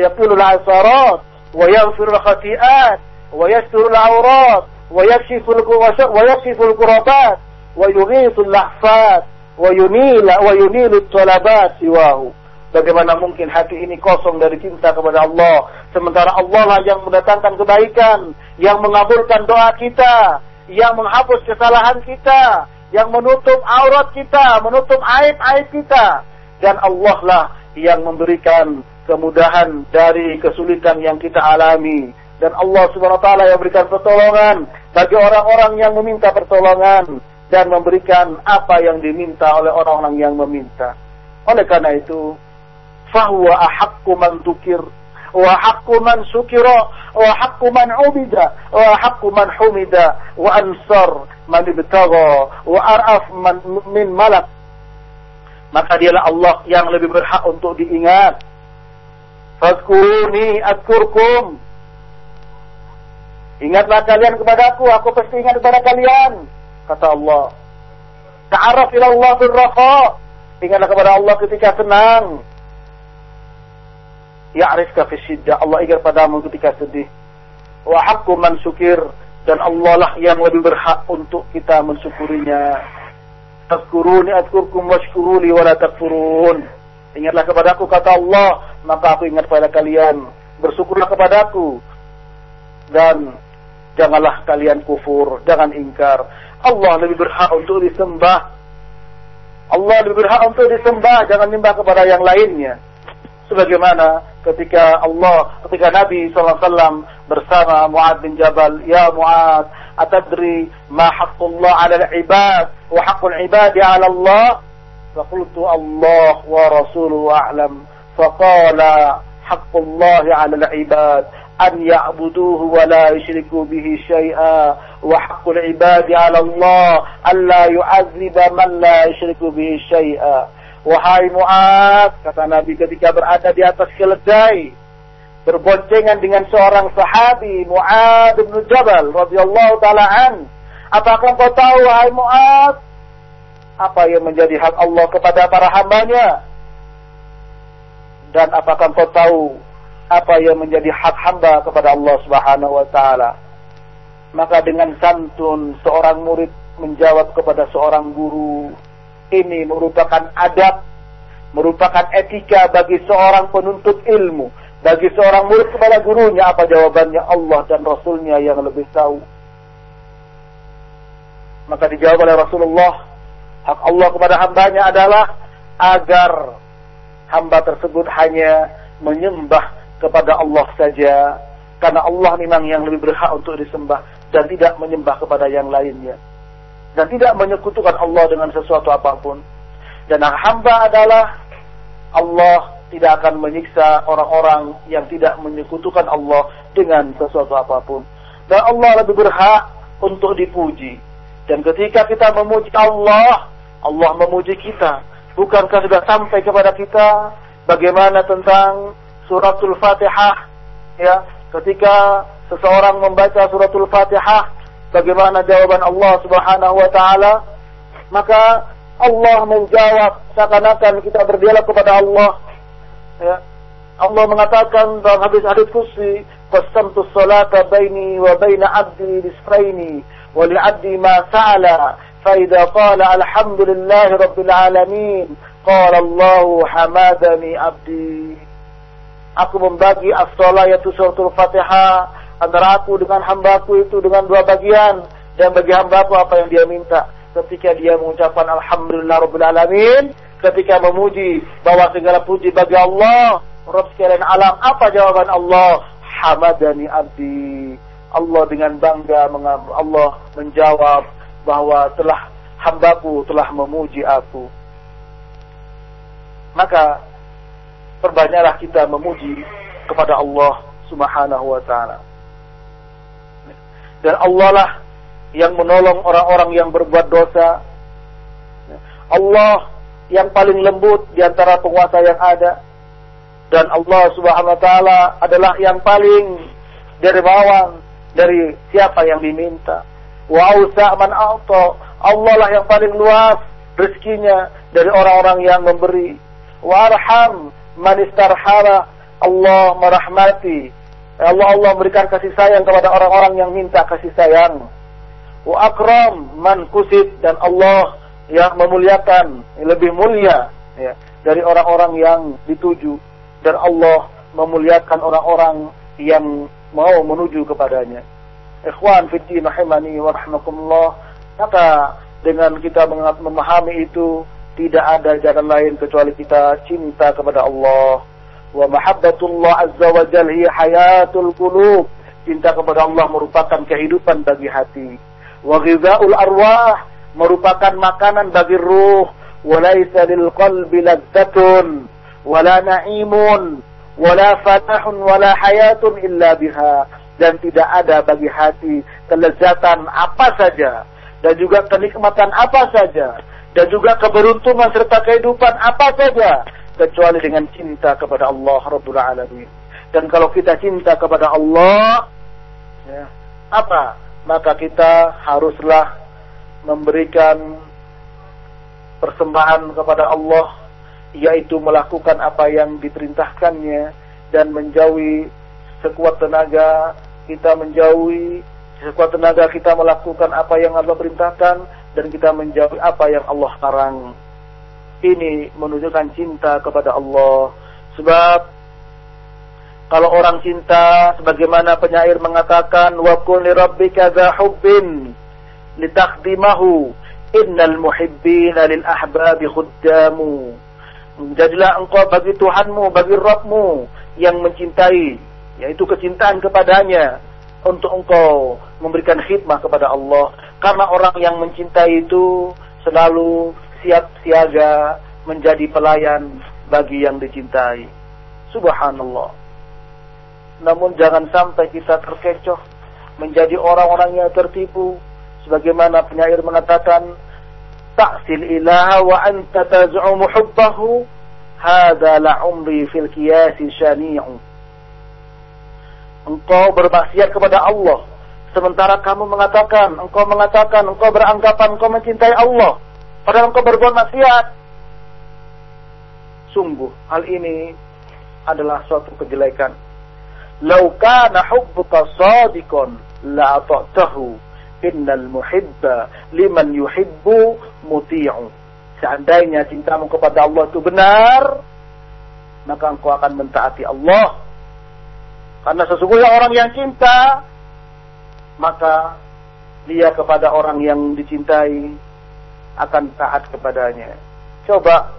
yaqilu al-asarat wa yaghfiru al-khati'at wa yasturu al-awrat wa yakshifu al-kurabat wa yughithu al-lahfat wa yunila wa yunilu talabat siwahu. Bagaimana mungkin hati ini kosong dari cinta kepada Allah sementara Allah lah yang mendatangkan kebaikan, yang mengabulkan doa kita, yang menghapus kesalahan kita, yang menutup aurat kita, menutup aib-aib kita. Dan Allah lah yang memberikan kemudahan dari kesulitan yang kita alami. Dan Allah Subhanahu wa taala yang memberikan pertolongan bagi orang-orang yang meminta pertolongan dan memberikan apa yang diminta oleh orang-orang yang meminta. Oleh karena itu, fahuwa ahaqqu man tukir haqqu man ubida wa haqqu man humida wa ansar man ibtagha wa araf man min malak maka dialah Allah yang lebih berhak untuk diingat Fazkuruni adkurkum Ingatlah kalian kepada aku, aku pasti ingat kepada kalian kata Allah. Ta'araf ila Allah bil. Ingatlah kepada Allah ketika senang. Ya'rifka fi syiddah. Allah ingat padamu ketika sedih. Wa haqqu man syukir. Dan Allah lah yang lebih berhak untuk kita mensyukurinya. Tazkuruni adkurkum washkuruli wa la takfurun. Ingatlah kepadaku kata Allah, maka aku ingat pada kalian. Bersyukurlah kepadaku dan janganlah kalian kufur, jangan ingkar. Allah lebih berhak untuk disembah. Allah lebih berhak untuk disembah, jangan nyembah kepada yang lainnya. Sebagaimana ketika Allah, ketika Nabi SAW bersama Mu'ad bin Jabal, Ya Mu'ad, atadri ma haqqullah ala al-ibad, wa haqqul ibadi ala Allah? فقلت الله ورسوله أعلم فقال حق الله على العباد أن يعبدوه ولا يشركوا به شيئا وحق العباد على الله ألا يعذب من لا يشرك به شيئا Wahai Mu'ad, kata Nabi ketika berada di atas keledai, berboncengan dengan seorang sahabi, Mu'ad bin Jabal, radhiyallahu taala an. Apakah kau tahu, wahai Mu'ad, apa yang menjadi hak Allah kepada para hambanya? Dan apakah kau tahu apa yang menjadi hak hamba kepada Allah Subhanahu wa taala. Maka dengan santun seorang murid menjawab kepada seorang guru, ini merupakan adab, merupakan etika bagi seorang penuntut ilmu, bagi seorang murid kepada gurunya apa jawabannya Allah dan Rasulnya yang lebih tahu. Maka dijawab oleh Rasulullah, hak Allah kepada hambanya adalah agar hamba tersebut hanya menyembah kepada Allah saja karena Allah memang yang lebih berhak untuk disembah dan tidak menyembah kepada yang lainnya dan tidak menyekutukan Allah dengan sesuatu apa pun Dan hamba adalah Allah tidak akan menyiksa orang-orang yang tidak menyekutukan Allah dengan sesuatu apa pun. Dan Allah lebih berhak untuk dipuji. Dan ketika kita memuji Allah, Allah memuji kita. Bukankah sudah sampai kepada kita bagaimana tentang suratul Fatihah ya ketika seseorang membaca suratul Fatihah bagaimana jawaban Allah Subhanahu wa taala? Maka Allah menjawab seakan-akan kita berdialog kepada Allah. Ya. Allah mengatakan dalam hadis hadis kursi qasamtu salata baini wa baina 'abdi nisfaini wa li 'abdi ma sa'ala fa idza qala alhamdulillahi rabbil alamin qala Allah hamadani 'abdi. Aku membagi as-salat suratul Fatihah antara aku dengan hambaku itu dengan dua bagian. Dan bagi hambaku apa yang dia minta? Ketika dia mengucapkan alhamdulillah rabbil alamin ketika memuji bahwa segala puji bagi Allah Rabb sekalian alam apa jawaban Allah? Hamadani abdi. Allah dengan bangga Allah menjawab bahwa telah hambaku telah memuji aku. Maka perbanyaklah kita memuji kepada Allah Subhanahu wa taala dan Allah lah yang menolong orang-orang yang berbuat dosa. Allah yang paling lembut di antara penguasa yang ada. Dan Allah Subhanahu wa taala adalah yang paling dermawan dari siapa yang diminta. Wa man Allah lah yang paling luas rezekinya dari orang-orang yang memberi. Wa arham man Allah merahmati Allah Allah memberikan kasih sayang kepada orang-orang yang minta kasih sayang. Wa akram man kusid dan Allah yang memuliakan lebih mulia ya, dari orang-orang yang dituju dan Allah memuliakan orang-orang yang mau menuju kepadanya. Ikhwan fiddin rahimani wa rahmakumullah. Maka dengan kita memahami itu tidak ada jalan lain kecuali kita cinta kepada Allah wa mahabbatullah azza wa jalla hiya hayatul cinta kepada Allah merupakan kehidupan bagi hati. Wa ghidha'ul arwah merupakan makanan bagi ruh. Walaysa lil qalbi ladzatun wala na'imun wala fatahun wala hayatun illa biha. Dan tidak ada bagi hati kelezatan apa saja. Dan juga kenikmatan apa saja. Dan juga keberuntungan serta kehidupan apa saja kecuali dengan cinta kepada Allah Rabbul Alamin. Dan kalau kita cinta kepada Allah, ya, apa? Maka kita haruslah memberikan persembahan kepada Allah, yaitu melakukan apa yang diperintahkannya dan menjauhi sekuat tenaga kita menjauhi sekuat tenaga kita melakukan apa yang Allah perintahkan dan kita menjauhi apa yang Allah larang ini menunjukkan cinta kepada Allah. Sebab kalau orang cinta sebagaimana penyair mengatakan wa kun li rabbika dha hubbin litakhdimahu innal muhibbina lil ahbabi khuddamu. Jadilah engkau bagi Tuhanmu, bagi Rabbmu yang mencintai, yaitu kecintaan kepadanya untuk engkau memberikan khidmah kepada Allah. Karena orang yang mencintai itu selalu siap siaga menjadi pelayan bagi yang dicintai. Subhanallah. Namun jangan sampai kita terkecoh menjadi orang-orang yang tertipu sebagaimana penyair mengatakan ta'sil ilaha wa anta taz'umu hubbahu hadza la umri fil qiyasi syani'u engkau bermaksiat kepada Allah sementara kamu mengatakan engkau mengatakan engkau beranggapan engkau mencintai Allah Padahal engkau berbuat maksiat. Sungguh hal ini adalah suatu kejelekan. Lau kana hubbuka sadiqan la ata'tahu innal muhibba liman yuhibbu muti'u. Seandainya cintamu kepada Allah itu benar, maka engkau akan mentaati Allah. Karena sesungguhnya orang yang cinta, maka dia kepada orang yang dicintai akan taat kepadanya. Coba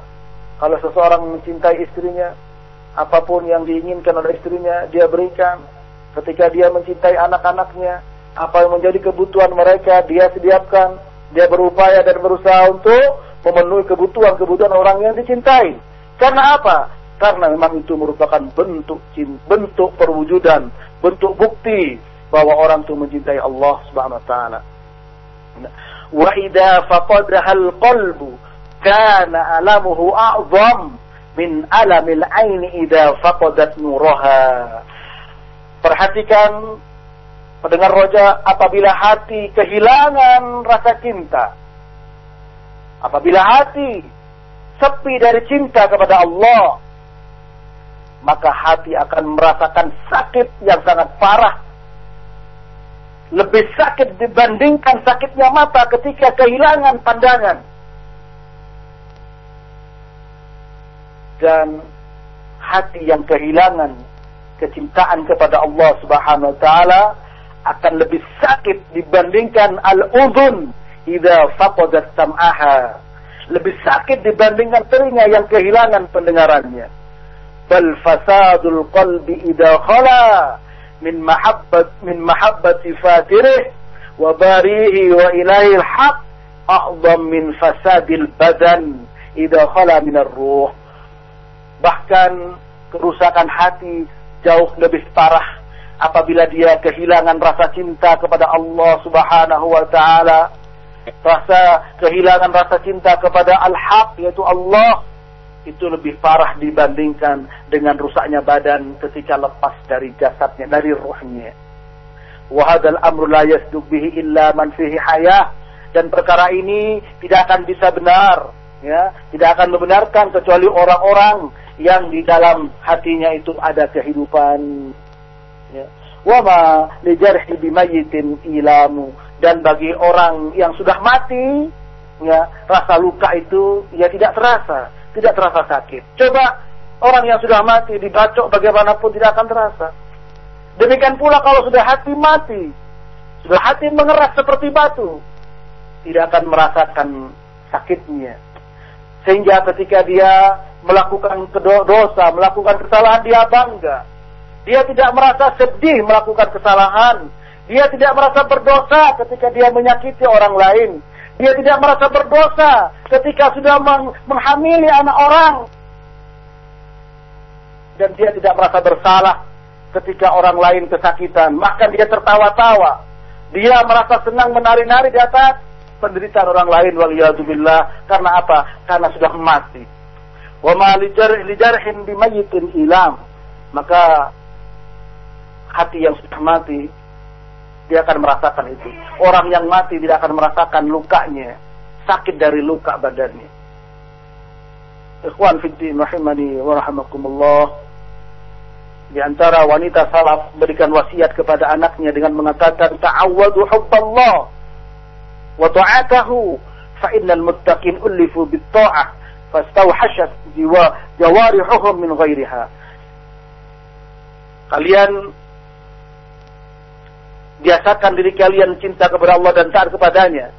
kalau seseorang mencintai istrinya, apa pun yang diinginkan oleh istrinya dia berikan. Ketika dia mencintai anak-anaknya, apa yang menjadi kebutuhan mereka dia sediakan. Dia berupaya dan berusaha untuk memenuhi kebutuhan-kebutuhan orang yang dicintai. Karena apa? Karena memang itu merupakan bentuk bentuk perwujudan, bentuk bukti bahwa orang itu mencintai Allah Subhanahu wa taala. Wa idza faqadaha al-qalbu kana alamuhu a'zam min alamil aini idza faqadat nuraha. Perhatikan pendengar roja apabila hati kehilangan rasa cinta. Apabila hati sepi dari cinta kepada Allah, maka hati akan merasakan sakit yang sangat parah. Lebih sakit dibandingkan sakitnya mata ketika kehilangan pandangan. Dan hati yang kehilangan kecintaan kepada Allah Subhanahu wa taala akan lebih sakit dibandingkan al-udhun idza faqadat sam'aha. Lebih sakit dibandingkan telinga yang kehilangan pendengarannya. Bal fasadul qalbi idza khala min mahabbat min mahabbati fatirih wa barihi wa ilahi al-haq a'zam min fasadil badan idza khala min ar-ruh. Bahkan kerusakan hati jauh lebih parah apabila dia kehilangan rasa cinta kepada Allah Subhanahu wa taala, rasa kehilangan rasa cinta kepada Al-Haq yaitu Allah itu lebih parah dibandingkan dengan rusaknya badan ketika lepas dari jasadnya, dari ruhnya. Wa hadzal amru la yasduq bihi illa man fihi hayah dan perkara ini tidak akan bisa benar ya, tidak akan membenarkan kecuali orang-orang yang di dalam hatinya itu ada kehidupan ya. Wama lijarhi bimayitin ilamu dan bagi orang yang sudah mati ya rasa luka itu ya tidak terasa, tidak terasa sakit. Coba orang yang sudah mati dibacok bagaimanapun tidak akan terasa. Demikian pula kalau sudah hati mati, sudah hati mengeras seperti batu, tidak akan merasakan sakitnya. Sehingga ketika dia melakukan dosa, melakukan kesalahan dia bangga dia tidak merasa sedih melakukan kesalahan. Dia tidak merasa berdosa ketika dia menyakiti orang lain. Dia tidak merasa berdosa ketika sudah menghamili anak orang. Dan dia tidak merasa bersalah ketika orang lain kesakitan. Bahkan dia tertawa-tawa. Dia merasa senang menari-nari di atas penderitaan orang lain. Waliyahzubillah. Karena apa? Karena sudah mati. Wa ma lijarhin bimayitin ilam. Maka hati yang sudah mati dia akan merasakan itu. Orang yang mati tidak akan merasakan lukanya, sakit dari luka badannya. Ikhwan fiddin rahimani wa rahimakumullah. Di antara wanita salaf berikan wasiat kepada anaknya dengan mengatakan ta'awwadu hubballah wa ta'atahu fa innal muttaqin ullifu bit ta'ah fastawhashat jiwa jawarihuhum min ghairiha. Kalian biasakan diri kalian cinta kepada Allah dan taat kepadanya.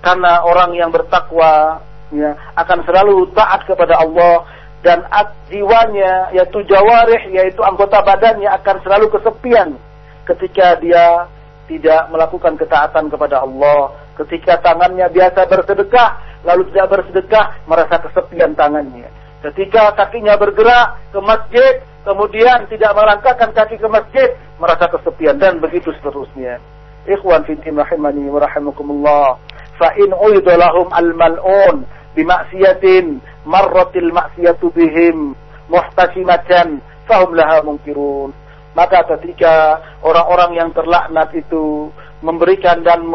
Karena orang yang bertakwa ya, akan selalu taat kepada Allah dan jiwanya yaitu jawarih yaitu anggota badannya akan selalu kesepian ketika dia tidak melakukan ketaatan kepada Allah. Ketika tangannya biasa bersedekah lalu tidak bersedekah merasa kesepian tangannya. Ketika kakinya bergerak ke masjid kemudian tidak melangkahkan kaki ke masjid, merasa kesepian dan begitu seterusnya. Ikhwan fiddin rahimani wa rahimakumullah. Fa in lahum al-mal'un bimaksiatin marratil maksiatu bihim muhtasimatan fahum laha munkirun. Maka ketika orang-orang yang terlaknat itu memberikan dan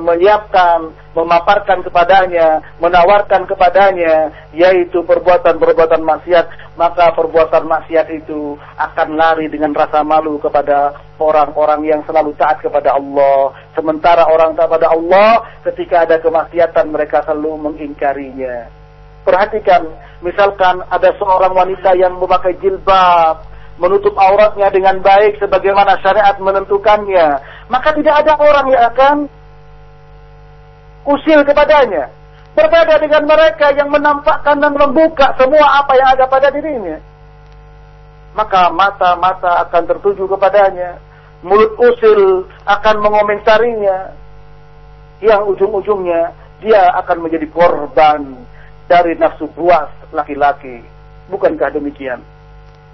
menyiapkan, memaparkan kepadanya, menawarkan kepadanya, yaitu perbuatan-perbuatan maksiat, maka perbuatan maksiat itu akan lari dengan rasa malu kepada orang-orang yang selalu taat kepada Allah. Sementara orang taat kepada Allah, ketika ada kemaksiatan mereka selalu mengingkarinya. Perhatikan, misalkan ada seorang wanita yang memakai jilbab, menutup auratnya dengan baik sebagaimana syariat menentukannya, maka tidak ada orang yang akan usil kepadanya. Berbeda dengan mereka yang menampakkan dan membuka semua apa yang ada pada dirinya. Maka mata-mata akan tertuju kepadanya. Mulut usil akan mengomentarinya. Yang ujung-ujungnya dia akan menjadi korban dari nafsu buas laki-laki. Bukankah demikian?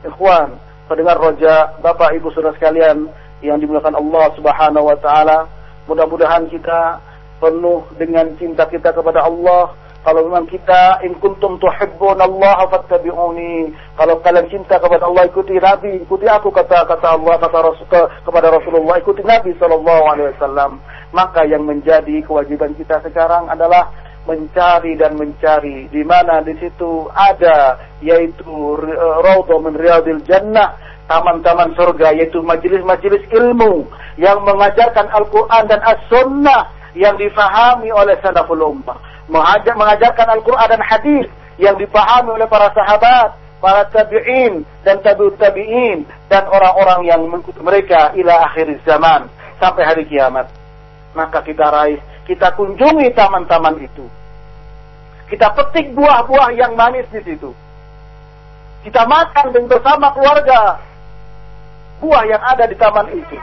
Ikhwan, pendengar roja, Bapak Ibu Saudara sekalian yang dimuliakan Allah Subhanahu wa taala, mudah-mudahan kita penuh dengan cinta kita kepada Allah. Kalau memang kita in kuntum Allah fattabi'uni. Kalau kalian cinta kepada Allah ikuti Nabi, ikuti aku kata kata Allah kata Rasul ke, kepada Rasulullah ikuti Nabi sallallahu alaihi wasallam. Maka yang menjadi kewajiban kita sekarang adalah mencari dan mencari. Di mana di situ ada yaitu uh, raudhah min riyadil jannah taman-taman surga yaitu majelis-majelis ilmu yang mengajarkan Al-Qur'an dan As-Sunnah yang difahami oleh salaful ummah. Mengajar, mengajarkan Al-Qur'an dan hadis yang dipahami oleh para sahabat para tabi'in dan tabi'ut tabi'in dan orang-orang yang mengikuti mereka ila akhir zaman sampai hari kiamat. Maka kita raih kita kunjungi taman-taman itu. Kita petik buah-buah yang manis di situ. Kita makan dan bersama keluarga buah yang ada di taman itu.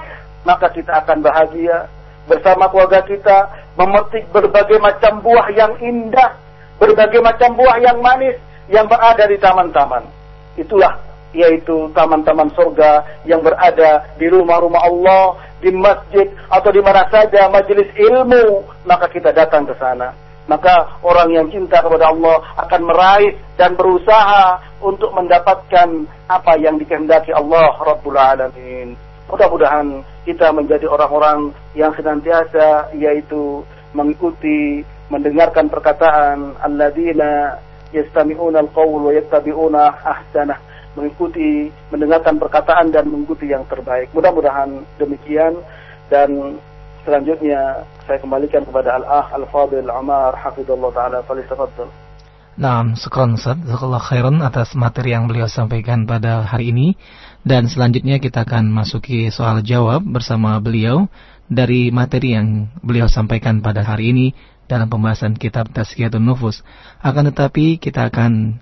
Maka kita akan bahagia bersama keluarga kita memetik berbagai macam buah yang indah, berbagai macam buah yang manis yang berada di taman-taman. Itulah yaitu taman-taman surga yang berada di rumah-rumah Allah, di masjid atau di mana saja majelis ilmu, maka kita datang ke sana. Maka orang yang cinta kepada Allah akan meraih dan berusaha untuk mendapatkan apa yang dikehendaki Allah Rabbul Alamin. Mudah-mudahan kita menjadi orang-orang yang senantiasa yaitu mengikuti, mendengarkan perkataan alladzina yastami'una al-qawl wa yattabi'una ahsanah mengikuti, mendengarkan perkataan dan mengikuti yang terbaik. Mudah-mudahan demikian dan selanjutnya saya kembalikan kepada Al-Ah Al-Fadil Amar Hafizullah Ta'ala Falisafadul. Nah, syukran Ustaz. Khairan atas materi yang beliau sampaikan pada hari ini. Dan selanjutnya kita akan masuki soal jawab bersama beliau dari materi yang beliau sampaikan pada hari ini dalam pembahasan kitab Tazkiyatun Nufus. Akan tetapi kita akan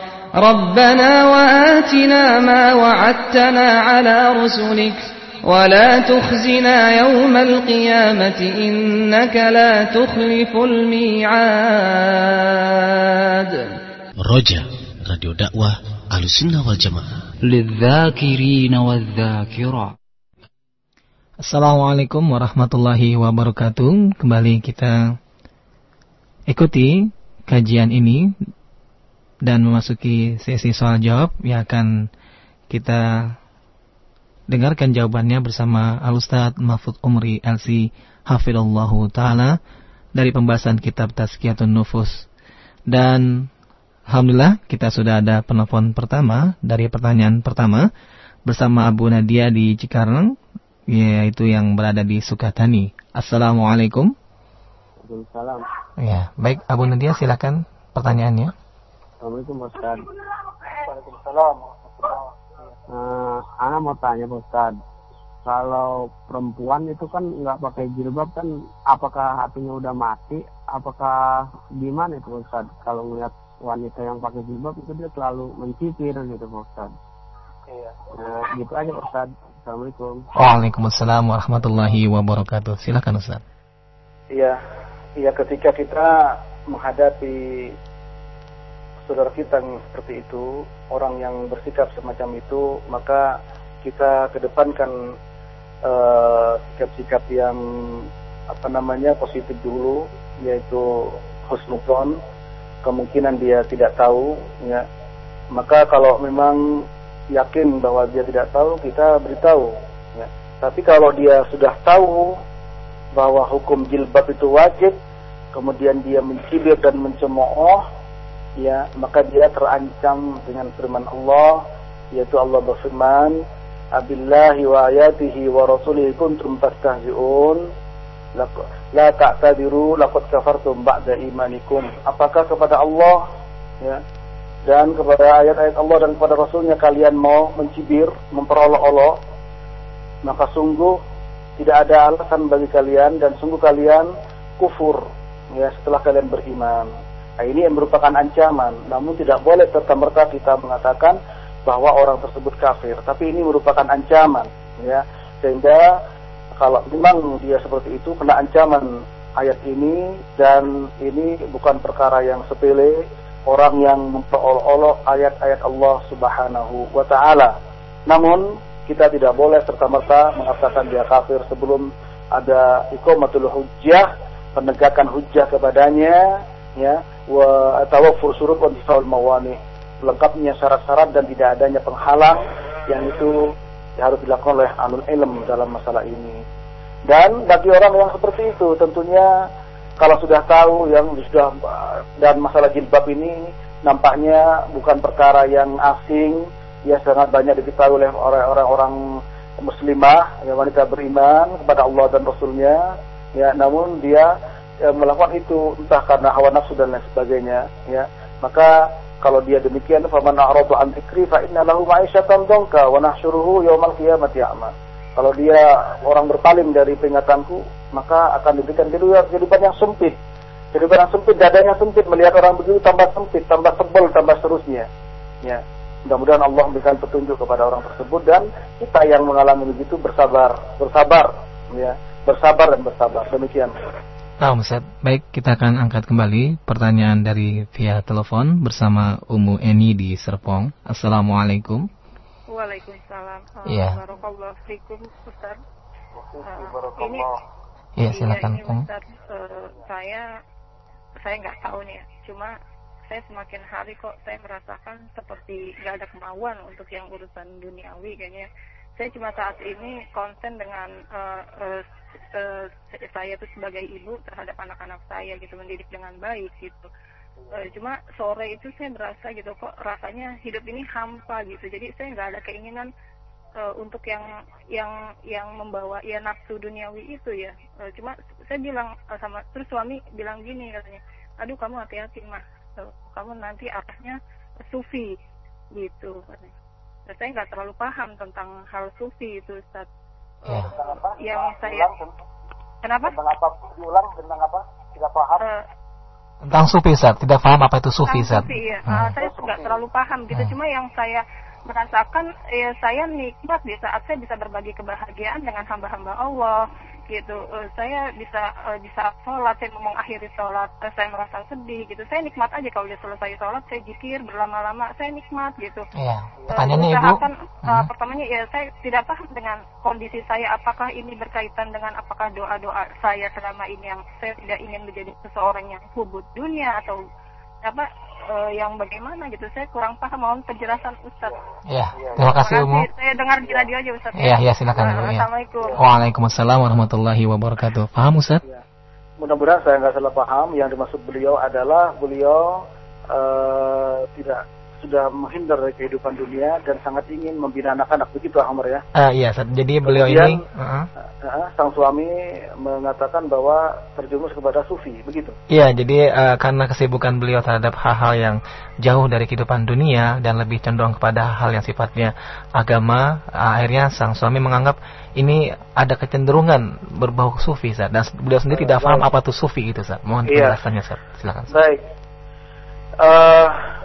ربنا وآتنا ما وعدتنا على رسلك ولا تخزنا يوم القيامة إنك لا تخلف الميعاد. رجع راديو دعوة على السنة والجماعة. للذاكرين والذاكرة Assalamualaikum warahmatullahi wabarakatuh. Kembali kita ikuti kajian ini dan memasuki sesi soal jawab yang akan kita dengarkan jawabannya bersama Al-Ustaz Mahfud Umri LC Hafidullahu Ta'ala dari pembahasan kitab Tazkiyatun Nufus. Dan Alhamdulillah kita sudah ada penelpon pertama dari pertanyaan pertama bersama Abu Nadia di Cikarang yaitu yang berada di Sukatani. Assalamualaikum. Waalaikumsalam. Ya, baik Abu Nadia silakan pertanyaannya. Assalamualaikum Ustaz. Waalaikumsalam. Uh, Ana mau tanya Pak Ustaz, kalau perempuan itu kan nggak pakai jilbab kan, apakah hatinya udah mati? Apakah gimana itu Ustaz? Kalau melihat wanita yang pakai jilbab itu dia selalu mencipir gitu Pak Ustaz. Iya. Nah, gitu aja Pak Ustaz. Assalamualaikum. Waalaikumsalam warahmatullahi wabarakatuh. Silakan Ustaz. Iya, iya ketika kita menghadapi saudara kita yang seperti itu, orang yang bersikap semacam itu, maka kita kedepankan eh, sikap-sikap uh, yang apa namanya positif dulu, yaitu husnuzon, kemungkinan dia tidak tahu, ya. Maka kalau memang yakin bahwa dia tidak tahu, kita beritahu. Ya. Tapi kalau dia sudah tahu bahwa hukum jilbab itu wajib, kemudian dia mencibir dan mencemooh, ya maka dia terancam dengan firman Allah, yaitu Allah berfirman, "Abillahi wa ayatihi wa rasulihi kuntum tastahzi'un." La ta'tadiru laqad kafartum ba'da imanikum. Apakah kepada Allah ya dan kepada ayat-ayat Allah dan kepada Rasulnya kalian mau mencibir, memperolok-olok, maka sungguh tidak ada alasan bagi kalian dan sungguh kalian kufur ya setelah kalian beriman. Nah, ini yang merupakan ancaman. Namun tidak boleh serta merta kita mengatakan bahwa orang tersebut kafir, tapi ini merupakan ancaman ya. Sehingga kalau memang dia seperti itu kena ancaman ayat ini dan ini bukan perkara yang sepele orang yang memperolok-olok ayat-ayat Allah Subhanahu wa taala. Namun kita tidak boleh serta-merta mengatakan dia kafir sebelum ada iqamatul hujjah, penegakan hujjah kepadanya, ya, wa tawaffur syurut wa intifaul mawani, lengkapnya syarat-syarat dan tidak adanya penghalang yang itu harus dilakukan oleh alul ilm dalam masalah ini. Dan bagi orang yang seperti itu tentunya kalau sudah tahu yang sudah dan masalah jilbab ini nampaknya bukan perkara yang asing. Ya sangat banyak diketahui oleh orang-orang muslimah yang wanita beriman kepada Allah dan Rasulnya. Ya namun dia ya, melakukan itu entah karena hawa nafsu dan lain sebagainya ya maka kalau dia demikian faman a'radu an dzikri fa inna lahu ma'isyatan dongka wa nahsyuruhu yaumal qiyamati a'ma kalau dia orang berpaling dari peringatanku maka akan diberikan kehidupan yang sempit kehidupan yang sempit dadanya sempit melihat orang begitu tambah sempit tambah sebel tambah seterusnya ya Mudah-mudahan Allah memberikan petunjuk kepada orang tersebut dan kita yang mengalami begitu bersabar, bersabar, ya, bersabar dan bersabar. Demikian. Nah, Ustaz. Baik, kita akan angkat kembali pertanyaan dari via telepon bersama Umu Eni di Serpong. Assalamualaikum. Waalaikumsalam. Iya. Warahmatullahi Ustaz. Uh, ini Iya, silakan. Ini, Ustaz, uh, saya saya nggak tahu nih, ya. cuma saya semakin hari kok saya merasakan seperti gak ada kemauan untuk yang urusan duniawi kayaknya saya cuma saat ini konsen dengan uh, uh, uh, saya itu sebagai ibu terhadap anak-anak saya gitu mendidik dengan baik gitu. Uh, cuma sore itu saya berasa gitu kok rasanya hidup ini hampa gitu. Jadi saya nggak ada keinginan uh, untuk yang yang yang membawa ya nafsu duniawi itu ya. Uh, cuma saya bilang uh, sama terus suami bilang gini katanya aduh kamu hati-hati mah kamu nanti arahnya sufi gitu nah, saya nggak terlalu paham tentang hal sufi itu Ustaz. Ya. yang saya kenapa tentang apa diulang tentang apa? Tidak paham. Uh, tentang sufi Ustaz. Tidak paham apa itu sufi Ustaz. sufi ya hmm. uh, saya nggak terlalu paham gitu. Hmm. cuma yang saya merasakan ya saya nikmat di saat saya bisa berbagi kebahagiaan dengan hamba-hamba Allah gitu. Uh, saya bisa uh, di saat sholat saya mengakhiri sholat uh, saya merasa sedih gitu. Saya nikmat aja kalau udah selesai sholat saya jikir berlama-lama saya nikmat gitu. Iya. Pertanyaannya uh, ibu uh, hmm. pertamanya ya saya tidak paham dengan kondisi saya. Apakah ini berkaitan dengan apakah doa-doa saya selama ini yang saya tidak ingin menjadi seseorang yang hubud dunia atau apa uh, yang bagaimana gitu saya kurang paham mohon penjelasan Ustaz. Ya, terima kasih Umu. Saya dengar di radio aja Ustaz. Iya, ya, silakan. Ya. Assalamualaikum. Waalaikumsalam warahmatullahi wabarakatuh. Paham Ustaz? Ya. Mudah-mudahan saya nggak salah paham. Yang dimaksud beliau adalah beliau uh, tidak sudah menghindar dari kehidupan dunia dan sangat ingin membina anak-anak begitu Ahmad ya. Uh, iya, jadi beliau Kemudian, ini uh, uh, sang suami mengatakan bahwa terjumus kepada sufi begitu. Iya, jadi uh, karena kesibukan beliau terhadap hal-hal yang jauh dari kehidupan dunia dan lebih cenderung kepada hal yang sifatnya agama, uh, akhirnya sang suami menganggap ini ada kecenderungan berbau sufi Zat. dan beliau sendiri tidak paham apa itu sufi itu Zat. Mohon iya. penjelasannya Zat. Silakan. Baik. Uh,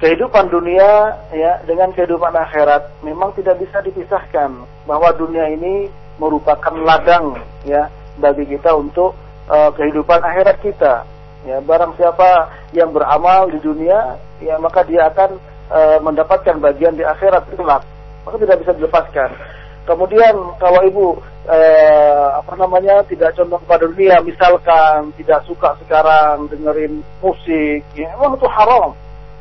kehidupan dunia ya dengan kehidupan akhirat memang tidak bisa dipisahkan bahwa dunia ini merupakan ladang ya bagi kita untuk uh, kehidupan akhirat kita. Ya barang siapa yang beramal di dunia ya maka dia akan uh, mendapatkan bagian di akhirat kelak. Maka tidak bisa dilepaskan. Kemudian kalau ibu eh, apa namanya tidak condong pada dunia misalkan tidak suka sekarang dengerin musik ya memang itu haram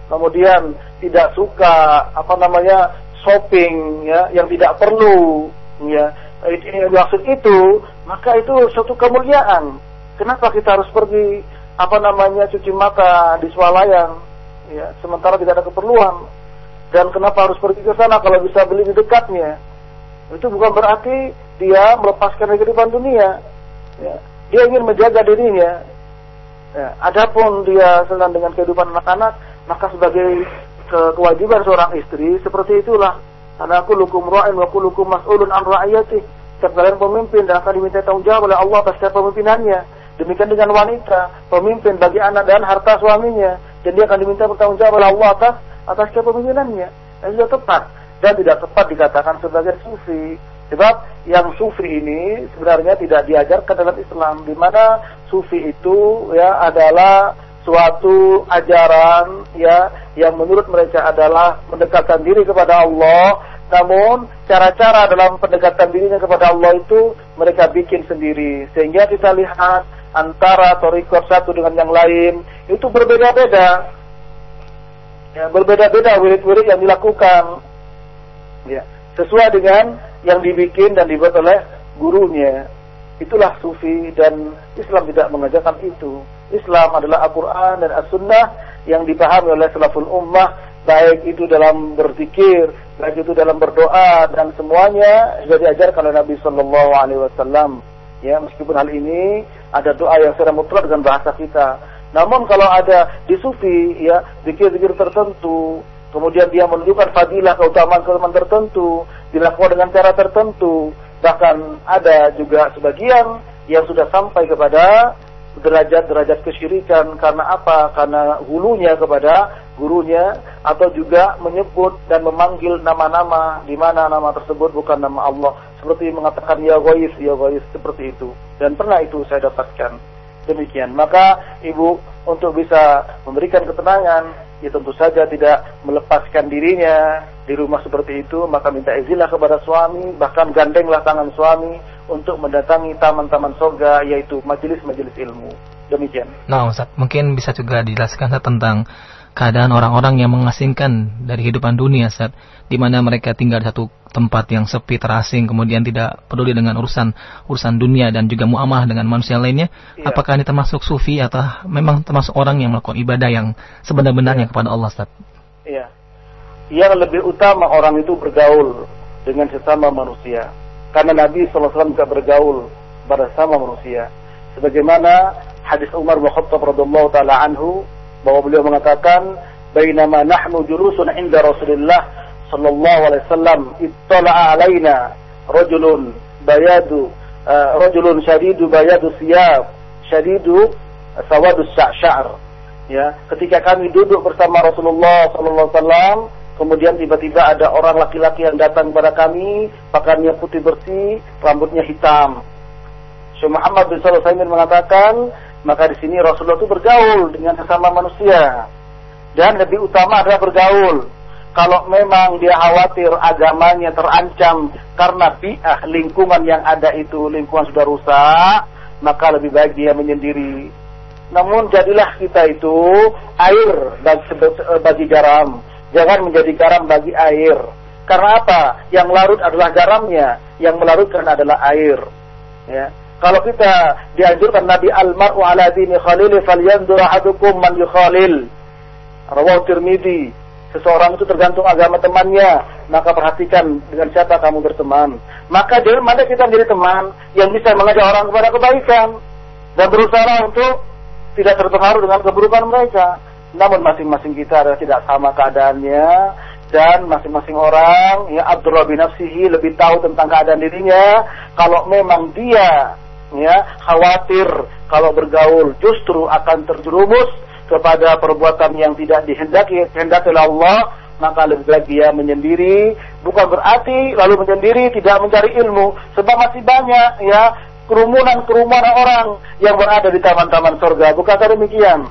kemudian tidak suka apa namanya shopping ya yang tidak perlu ya. Maksud itu maka itu suatu kemuliaan. Kenapa kita harus pergi apa namanya cuci mata di swalayan ya sementara tidak ada keperluan? Dan kenapa harus pergi ke sana kalau bisa beli di dekatnya? Itu bukan berarti dia melepaskan kehidupan dunia ya. dia ingin menjaga dirinya ya. adapun dia senang dengan kehidupan anak-anak maka sebagai ke kewajiban seorang istri seperti itulah. Karena aku lukum ra'in wa kulukum mas'ulun an ra'ayati setiap kalian pemimpin dan akan diminta tanggung jawab oleh Allah atas setiap pemimpinannya. Demikian dengan wanita pemimpin bagi anak dan harta suaminya. Dan dia akan diminta bertanggung jawab oleh Allah atas atas setiap pemimpinannya. Dan sudah tepat. Dan tidak tepat dikatakan sebagai sufi sebab yang sufi ini sebenarnya tidak diajarkan dalam Islam di mana sufi itu ya adalah suatu ajaran ya yang menurut mereka adalah mendekatkan diri kepada Allah. Namun cara-cara dalam pendekatan dirinya kepada Allah itu mereka bikin sendiri. Sehingga kita lihat antara torikot satu dengan yang lain itu berbeda-beda. Ya, berbeda-beda wirid-wirid yang dilakukan. Ya sesuai dengan yang dibikin dan dibuat oleh gurunya itulah sufi dan Islam tidak mengajarkan itu Islam adalah Al-Quran dan As-Sunnah yang dipahami oleh salaful ummah baik itu dalam berzikir, baik itu dalam berdoa dan semuanya sudah diajarkan oleh Nabi Shallallahu Alaihi Wasallam. Ya, meskipun hal ini ada doa yang secara mutlak dengan bahasa kita. Namun kalau ada di sufi, ya, zikir-zikir tertentu, kemudian dia menunjukkan fadilah keutamaan-keutamaan tertentu, dilakukan dengan cara tertentu, bahkan ada juga sebagian yang sudah sampai kepada derajat-derajat kesyirikan. Karena apa? Karena hulunya kepada gurunya atau juga menyebut dan memanggil nama-nama di mana nama tersebut bukan nama Allah. Seperti mengatakan ya Ghais ya Ghais seperti itu. Dan pernah itu saya dapatkan. Demikian. Maka ibu untuk bisa memberikan ketenangan ya tentu saja tidak melepaskan dirinya di rumah seperti itu maka minta izinlah kepada suami bahkan gandenglah tangan suami untuk mendatangi taman-taman surga yaitu majelis-majelis ilmu. Demikian. Nah, Ustaz, mungkin bisa juga dijelaskan tentang keadaan orang-orang yang mengasingkan dari kehidupan dunia, Ustaz, di mana mereka tinggal di satu tempat yang sepi, terasing, kemudian tidak peduli dengan urusan urusan dunia dan juga muamalah dengan manusia lainnya. Ya. Apakah ini termasuk sufi atau memang termasuk orang yang melakukan ibadah yang sebenar-benarnya ya. kepada Allah, Ustaz? Iya. Yang lebih utama orang itu bergaul dengan sesama manusia karena Nabi SAW juga bergaul bersama manusia. Sebagaimana hadis Umar bin Khattab radhiyallahu taala anhu bahwa beliau mengatakan, "Bainama nahnu julusun 'inda Rasulillah sallallahu alaihi wasallam, ittala'a alaina rajulun bayadu uh, rajulun syadidu bayadu siyab, syadidu sawadu sya'r." Ya, ketika kami duduk bersama Rasulullah sallallahu alaihi wasallam, Kemudian tiba-tiba ada orang laki-laki yang datang kepada kami, pakaiannya putih bersih, rambutnya hitam. Syekh Muhammad bin Shalih mengatakan, maka di sini Rasulullah itu bergaul dengan sesama manusia. Dan lebih utama adalah bergaul. Kalau memang dia khawatir agamanya terancam karena biah lingkungan yang ada itu lingkungan sudah rusak, maka lebih baik dia menyendiri. Namun jadilah kita itu air bagi, bagi garam Jangan menjadi garam bagi air. Karena apa? Yang larut adalah garamnya, yang melarutkan adalah air. Ya. Kalau kita dianjurkan Nabi Al-Mar'u ala dini khalili falyandur ahadukum man yukhalil. Rawahu Tirmidzi. Seseorang itu tergantung agama temannya, maka perhatikan dengan siapa kamu berteman. Maka dari mana kita menjadi teman yang bisa mengajak orang kepada kebaikan dan berusaha untuk tidak terpengaruh dengan keburukan mereka. Namun masing-masing kita adalah tidak sama keadaannya dan masing-masing orang ya Abdullah bin Nafsihi lebih tahu tentang keadaan dirinya kalau memang dia ya khawatir kalau bergaul justru akan terjerumus kepada perbuatan yang tidak dihendaki oleh Allah maka lebih baik dia menyendiri. Bukan berarti lalu menyendiri tidak mencari ilmu. Sebab masih banyak ya kerumunan-kerumunan orang yang berada di taman-taman surga. Bukankah demikian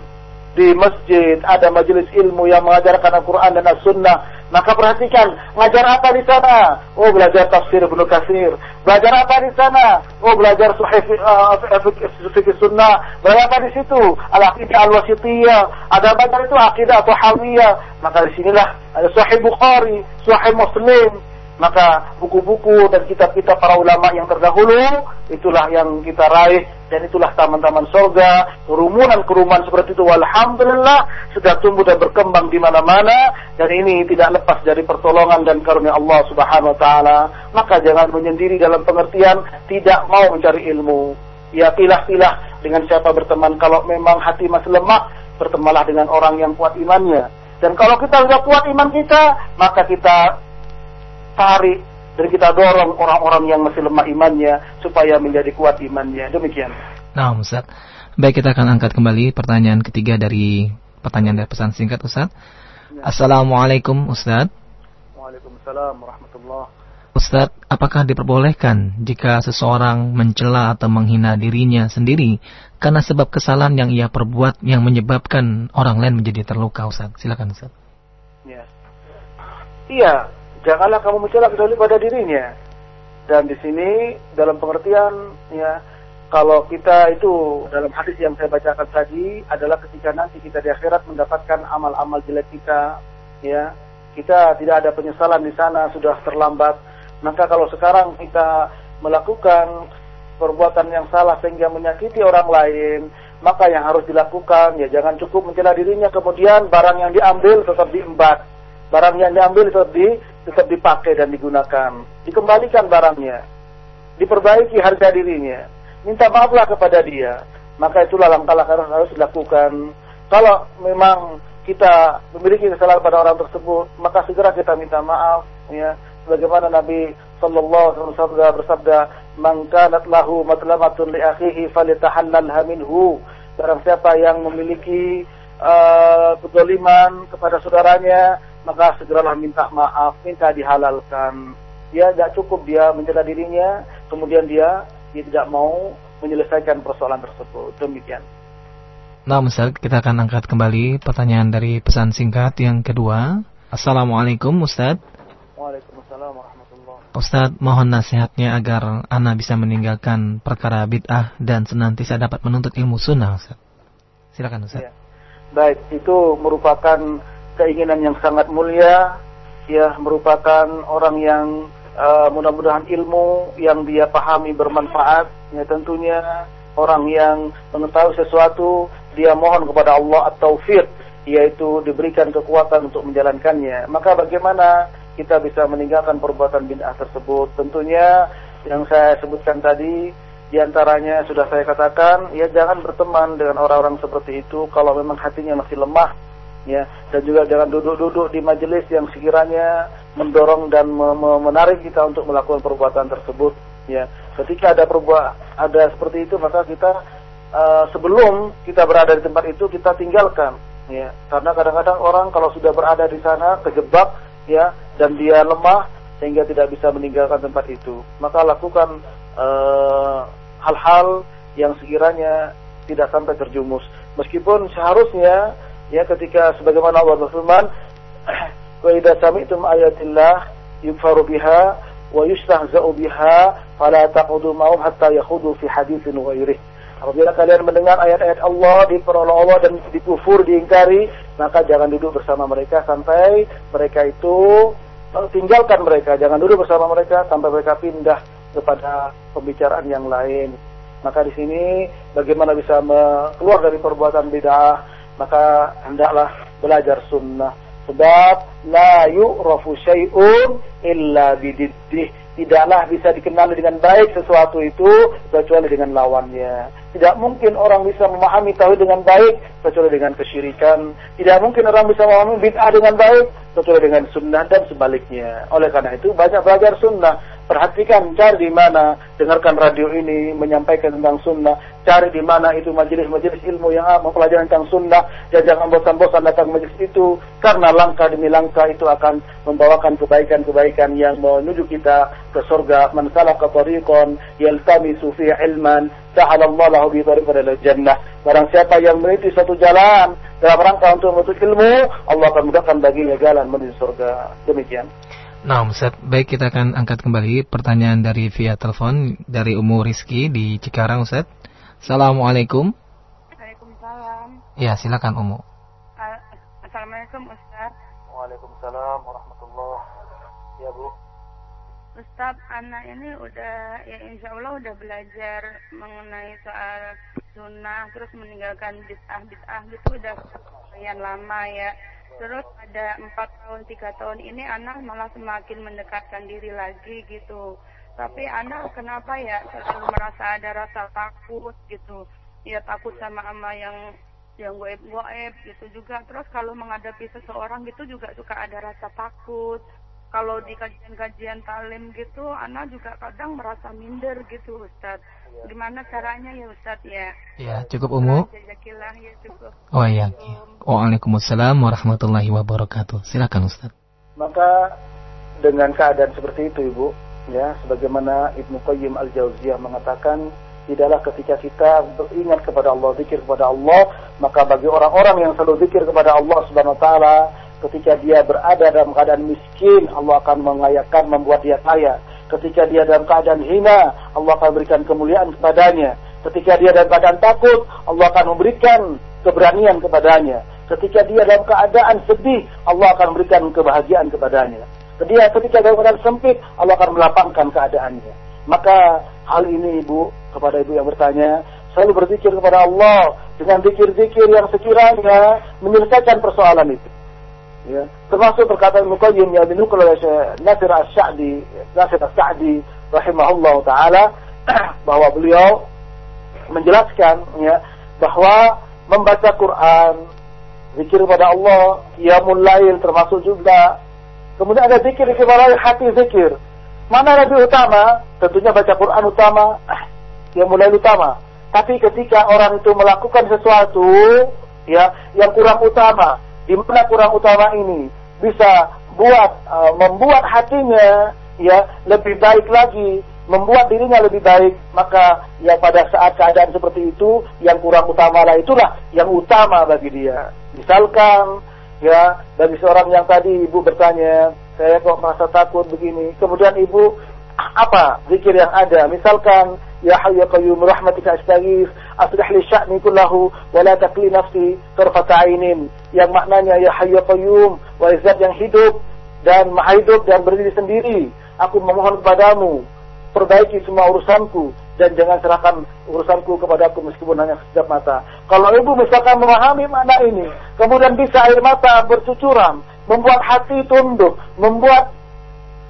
di masjid ada majelis ilmu yang mengajarkan Al-Quran dan As-Sunnah maka perhatikan ngajar apa di sana? Oh belajar tafsir Ibnu Katsir. Belajar apa di sana? Oh belajar uh, fikih sunnah. Belajar apa di situ? Al-aqidah al-wasitiyah. Ada belajar itu aqidah atau hawiyah. Maka di sinilah ada sahih Bukhari sahih Muslim maka buku-buku dan kitab-kitab para ulama yang terdahulu itulah yang kita raih dan itulah taman-taman surga kerumunan-kerumunan seperti itu. Alhamdulillah sudah tumbuh dan berkembang di mana-mana dan ini tidak lepas dari pertolongan dan karunia Allah Subhanahu wa taala. Maka jangan menyendiri dalam pengertian tidak mau mencari ilmu. Ya pilah-pilah dengan siapa berteman. Kalau memang hati masih lemah bertemanlah dengan orang yang kuat imannya. Dan kalau kita sudah kuat iman kita maka kita tarik dan kita dorong orang-orang yang masih lemah imannya supaya menjadi kuat imannya. Demikian. Nah, Ustaz. Baik, kita akan angkat kembali pertanyaan ketiga dari pertanyaan dari pesan singkat, Ustaz. Ya. Assalamualaikum, Ustaz. Waalaikumsalam warahmatullah. Ustaz, apakah diperbolehkan jika seseorang mencela atau menghina dirinya sendiri karena sebab kesalahan yang ia perbuat yang menyebabkan orang lain menjadi terluka, Ustaz? Silakan, Ustaz. Ya. Iya, janganlah kamu mencela kecuali pada dirinya. Dan di sini dalam pengertian ya kalau kita itu dalam hadis yang saya bacakan tadi adalah ketika nanti kita di akhirat mendapatkan amal-amal jelek kita ya kita tidak ada penyesalan di sana sudah terlambat. Maka kalau sekarang kita melakukan perbuatan yang salah sehingga menyakiti orang lain maka yang harus dilakukan ya jangan cukup mencela dirinya. Kemudian barang yang diambil tetap diembat barang yang diambil tetap di tetap dipakai dan digunakan. Dikembalikan barangnya. Diperbaiki harga dirinya. Minta maaflah kepada dia. Maka itulah langkah-langkah yang harus dilakukan. Kalau memang kita memiliki kesalahan pada orang tersebut, maka segera kita minta maaf. Ya, sebagaimana Nabi Sallallahu Alaihi Wasallam bersabda, "Man kanat lahu matlamatun li akhihi falitahallalha minhu." Barang siapa yang memiliki uh, kedoliman kepada saudaranya, maka segeralah minta maaf, minta dihalalkan. Dia tidak cukup dia mencela dirinya, kemudian dia, dia tidak mau menyelesaikan persoalan tersebut. Demikian. Nah, Ustaz, kita akan angkat kembali pertanyaan dari pesan singkat yang kedua. Assalamualaikum, Ustaz. Waalaikumsalam warahmatullahi Ustaz, mohon nasihatnya agar anak bisa meninggalkan perkara bid'ah dan senantiasa dapat menuntut ilmu sunnah, Ustaz. Silakan, Ustaz. Ya. Baik, itu merupakan keinginan yang sangat mulia, ya merupakan orang yang uh, mudah-mudahan ilmu yang dia pahami bermanfaat, ya tentunya orang yang mengetahui sesuatu dia mohon kepada Allah atau taufik yaitu diberikan kekuatan untuk menjalankannya. Maka bagaimana kita bisa meninggalkan perbuatan bid'ah tersebut? Tentunya yang saya sebutkan tadi di antaranya sudah saya katakan, ya jangan berteman dengan orang-orang seperti itu kalau memang hatinya masih lemah ya dan juga jangan duduk-duduk di majelis yang sekiranya mendorong dan menarik kita untuk melakukan perbuatan tersebut ya. Ketika ada perbuat ada seperti itu maka kita uh, sebelum kita berada di tempat itu kita tinggalkan ya. Karena kadang-kadang orang kalau sudah berada di sana kejebak ya dan dia lemah sehingga tidak bisa meninggalkan tempat itu. Maka lakukan eh, hal-hal uh, yang sekiranya tidak sampai terjumus. Meskipun seharusnya ya ketika sebagaimana Allah berfirman (clears throat) wa idza sami'tum ayatillah yukfaru biha wa yustahza'u biha fala taqudu ma'hum hatta yakhudu fi haditsin ghairih Apabila kalian mendengar ayat-ayat Allah diperoleh Allah dan dikufur, diingkari, maka jangan duduk bersama mereka sampai mereka itu tinggalkan mereka, jangan duduk bersama mereka sampai mereka pindah kepada pembicaraan yang lain. Maka di sini bagaimana bisa keluar dari perbuatan bid'ah, maka hendaklah belajar sunnah sebab la yu'rafu syai'un illa bididdih tidaklah bisa dikenali dengan baik sesuatu itu kecuali dengan lawannya. Tidak mungkin orang bisa memahami tauhid dengan baik kecuali dengan kesyirikan. Tidak mungkin orang bisa memahami bid'ah dengan baik kecuali dengan sunnah dan sebaliknya. Oleh karena itu banyak belajar sunnah. Perhatikan, cari di mana dengarkan radio ini menyampaikan tentang sunnah. Cari di mana itu majelis-majelis ilmu yang mempelajari tentang sunnah. Dan jangan bosan-bosan datang majelis itu. Karena langkah demi langkah itu akan membawakan kebaikan-kebaikan yang menuju kita ke surga. Man salaka tariqan yaltamisu fi ilman. Sahalallahu lahu bi jannah. Barang siapa yang meniti satu jalan dalam rangka untuk menuntut ilmu, Allah akan mudahkan baginya jalan menuju surga. Demikian. Nah, Ustaz, baik kita akan angkat kembali pertanyaan dari via telepon dari Umu Rizki di Cikarang, Ustaz. Assalamualaikum. Waalaikumsalam. Ya, silakan Umu. Assalamualaikum Ustaz. Waalaikumsalam warahmatullahi Ya Bu. Ustaz, anak ini udah ya insya Allah udah belajar mengenai soal sunnah, terus meninggalkan bid'ah bid'ah gitu udah lumayan lama ya. Terus ada empat tahun tiga tahun ini anak malah semakin mendekatkan diri lagi gitu. Tapi anak kenapa ya selalu merasa ada rasa takut gitu. Ya takut sama ama yang yang goib goib gitu juga. Terus kalau menghadapi seseorang gitu juga suka ada rasa takut. Kalau di kajian-kajian talim gitu, anak juga kadang merasa minder gitu, Ustadz. Gimana caranya ya, Ustadz ya? Ya, cukup umum. Jazakillah ya cukup. Oh iya. Waalaikumsalam warahmatullahi wabarakatuh. Silakan Ustaz. Maka dengan keadaan seperti itu Ibu, ya, sebagaimana Ibnu Qayyim Al-Jauziyah mengatakan, tidaklah ketika kita beringat kepada Allah, zikir kepada Allah, maka bagi orang-orang yang selalu zikir kepada Allah Subhanahu wa taala, ketika dia berada dalam keadaan miskin, Allah akan mengayakan membuat dia kaya. Ketika dia dalam keadaan hina, Allah akan berikan kemuliaan kepadanya. Ketika dia dalam keadaan takut, Allah akan memberikan keberanian kepadanya. Ketika dia dalam keadaan sedih, Allah akan memberikan kebahagiaan kepadanya. Ketika, ketika dalam keadaan sempit, Allah akan melapangkan keadaannya. Maka hal ini ibu, kepada ibu yang bertanya, selalu berzikir kepada Allah dengan zikir-zikir yang sekiranya menyelesaikan persoalan itu. Ya. Termasuk perkataan Muqayyim yang dinukul oleh Nasir As-Sa'di, Nasir As-Sa'di rahimahullah taala (clears throat) bahwa beliau menjelaskan ya bahwa membaca Quran, zikir kepada Allah, qiyamul lail termasuk juga. Kemudian ada zikir kepada hati zikir. Mana lebih utama? Tentunya baca Quran utama, (clears throat) qiyamul lail utama. Tapi ketika orang itu melakukan sesuatu ya yang kurang utama, di mana kurang utama ini bisa buat uh, membuat hatinya ya lebih baik lagi membuat dirinya lebih baik maka ya pada saat keadaan seperti itu yang kurang utama lah itulah yang utama bagi dia. Misalkan ya bagi seorang yang tadi ibu bertanya saya kok merasa takut begini? Kemudian ibu apa zikir yang ada misalkan ya hayyu qayyum rahmatika astaghith aslih li sya'ni kullahu wa la taqli nafsi tarfata ainin yang maknanya ya hayyu qayyum wa zat yang hidup dan maha hidup dan berdiri sendiri aku memohon kepadamu perbaiki semua urusanku dan jangan serahkan urusanku kepada aku meskipun hanya sekejap mata. Kalau ibu misalkan memahami makna ini, kemudian bisa air mata bercucuran, membuat hati tunduk, membuat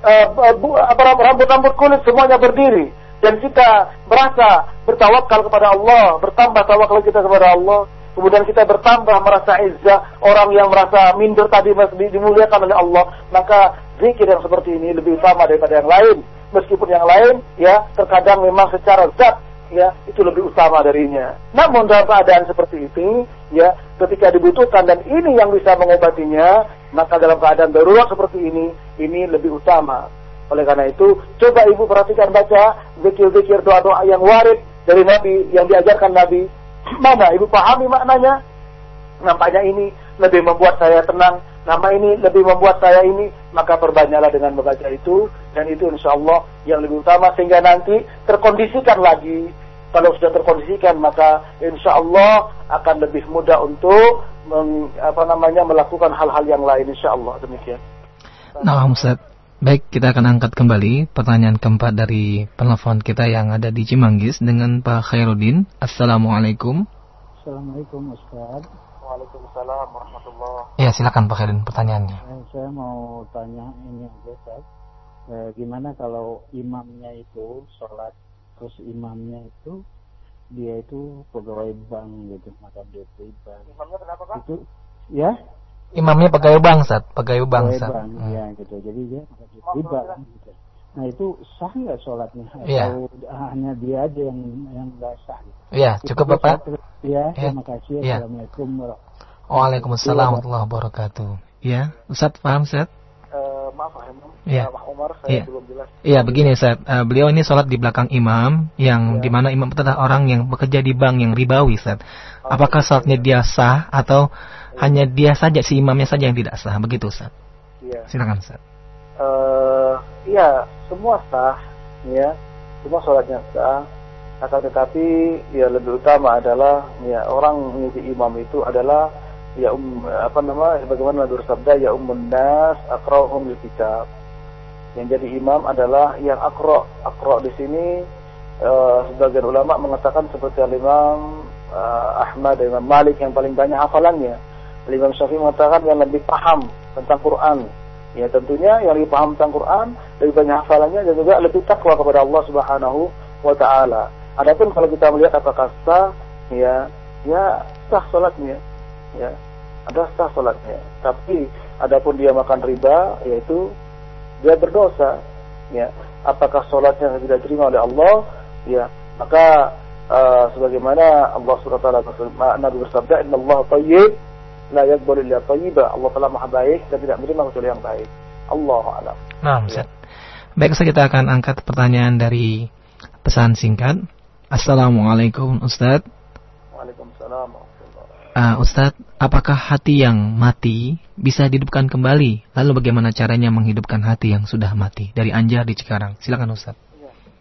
rambut-rambut kulit semuanya berdiri, dan kita merasa bertawakal kepada Allah, bertambah tawakal kita kepada Allah, kemudian kita bertambah merasa izzah, orang yang merasa minder tadi dimuliakan oleh Allah, maka zikir yang seperti ini lebih utama daripada yang lain. Meskipun yang lain ya terkadang memang secara zat ya itu lebih utama darinya. Namun dalam keadaan seperti itu ya ketika dibutuhkan dan ini yang bisa mengobatinya, maka dalam keadaan darurat seperti ini ini lebih utama. Oleh karena itu, coba ibu perhatikan baca zikir-zikir doa-doa yang warid dari Nabi, yang diajarkan Nabi. (clears throat) Mana ibu pahami maknanya? Nampaknya ini lebih membuat saya tenang. Nama ini lebih membuat saya ini, maka perbanyaklah dengan membaca itu. Dan itu insya Allah yang lebih utama sehingga nanti terkondisikan lagi. Kalau sudah terkondisikan maka insya Allah akan lebih mudah untuk meng, apa namanya melakukan hal-hal yang lain insya Allah demikian. Nah, Ustaz. Baik, kita akan angkat kembali pertanyaan keempat dari penelpon kita yang ada di Cimanggis dengan Pak Khairuddin. Assalamualaikum. Assalamualaikum Ustaz. Waalaikumsalam warahmatullahi Ya, silakan Pak Khairuddin pertanyaannya. Eh, saya mau tanya ini Ustaz. Eh, gimana kalau imamnya itu sholat terus imamnya itu dia itu pegawai bank gitu, maka dia bank. Imamnya kenapa Pak? Itu ya Imamnya pegawai bangsat, pegawai pegawai bangsat. bank, Hmm. ya gitu. Jadi dia maka kan, gitu. Nah itu sah nggak sholatnya? Iya. Atau hanya dia aja yang yang nggak sah? Gitu? Iya, cukup Itu Bapak. Ya, Iya. terima kasih. Iya. Assalamualaikum warahmatullahi Waalaikumsalam warahmatullahi wabarakatuh. Ya, Ustaz paham Ustaz? Maaf Pak Imam, Iya. Pak Umar saya Iya. belum jelas. Iya begini Ustaz, Eh, beliau ini sholat di belakang imam yang Ya. di mana imam itu adalah orang yang bekerja di bank yang ribawi Ustaz. Apakah sholatnya dia sah atau hanya dia saja si imamnya saja yang tidak sah begitu Ustaz? Iya. Silakan Ustaz. Eh, iya, semua sah, ya, semua sholatnya sah. Akan tetapi, ya lebih utama adalah, ya orang mengikuti imam itu adalah, ya um, apa nama, bagaimana bersabda, ya umun nas akrahum lil kitab. Yang jadi imam adalah yang akro, akro di sini eh, sebagian ulama mengatakan seperti Imam eh, Ahmad Imam Malik yang paling banyak hafalannya. Imam Syafi'i mengatakan yang lebih paham tentang Quran. Ya tentunya yang lebih paham tentang Quran, lebih banyak hafalannya dan juga lebih takwa kepada Allah Subhanahu wa taala. Adapun kalau kita melihat apakah sah, ya, ya sah salatnya. Ya, ada sah salatnya. Tapi adapun dia makan riba, yaitu dia berdosa. Ya, apakah salatnya tidak diterima oleh Allah? Ya, maka eh, sebagaimana Allah Subhanahu wa taala Nabi bersabda, "Inna Allah tayyib la yaqbalu illa thayyiba. Allah telah maha baik dan tidak menerima kecuali yang baik. Allah alam. Nah, Ustaz. Baik, Ustaz kita akan angkat pertanyaan dari pesan singkat. Assalamualaikum Ustaz. Waalaikumsalam Uh, Ustaz, apakah hati yang mati bisa dihidupkan kembali? Lalu bagaimana caranya menghidupkan hati yang sudah mati? Dari Anjar di Cikarang. Silakan Ustaz.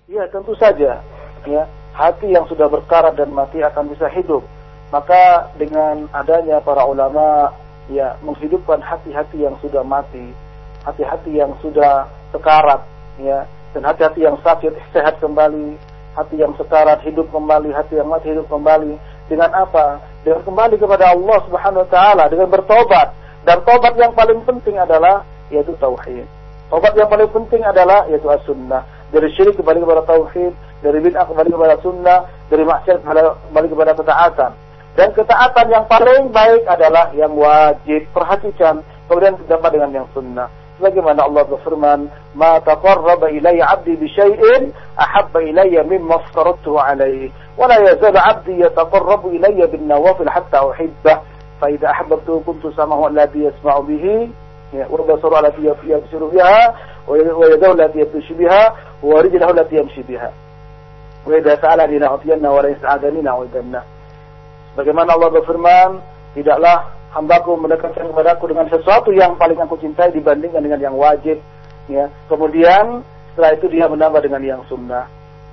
Ya tentu saja. Ya hati yang sudah berkarat dan mati akan bisa hidup. Maka dengan adanya para ulama ya menghidupkan hati-hati yang sudah mati, hati-hati yang sudah sekarat, ya dan hati-hati yang sakit sehat kembali, hati yang sekarat hidup kembali, hati yang mati hidup kembali. Dengan apa? Dengan kembali kepada Allah Subhanahu wa taala dengan bertobat. Dan tobat yang paling penting adalah yaitu tauhid. Tobat yang paling penting adalah yaitu as-sunnah. Dari syirik kembali kepada tauhid, dari bid'ah kembali kepada sunnah, dari maksiat kembali kepada ketaatan. Dan ketaatan yang paling baik adalah yang wajib. Perhatikan. Kemudian ditambah dengan yang sunnah. Sebagaimana Allah berfirman, "Ma taqarraba ilayya 'abdi bi syai'in ahabba ilayya mimma aftaratuhu 'alayhi, wa la yazalu 'abdi yataqarrabu ilayya bin nawafil hatta uhibbah, fa idza ahbabtuhu kuntu samahu alladhi yasma'u bihi, ya, wa basaru allati yabsiru biha, wa yadahu allati yabtishu biha, wa rijlahu allati yamshi biha." Wa idza sa'alani la'utiyanna wa la yas'adani la'udanna. Bagaimana Allah berfirman, tidaklah hambaku mendekatkan kepadaku dengan sesuatu yang paling aku cintai dibandingkan dengan yang wajib. Ya. Kemudian setelah itu dia menambah dengan yang sunnah.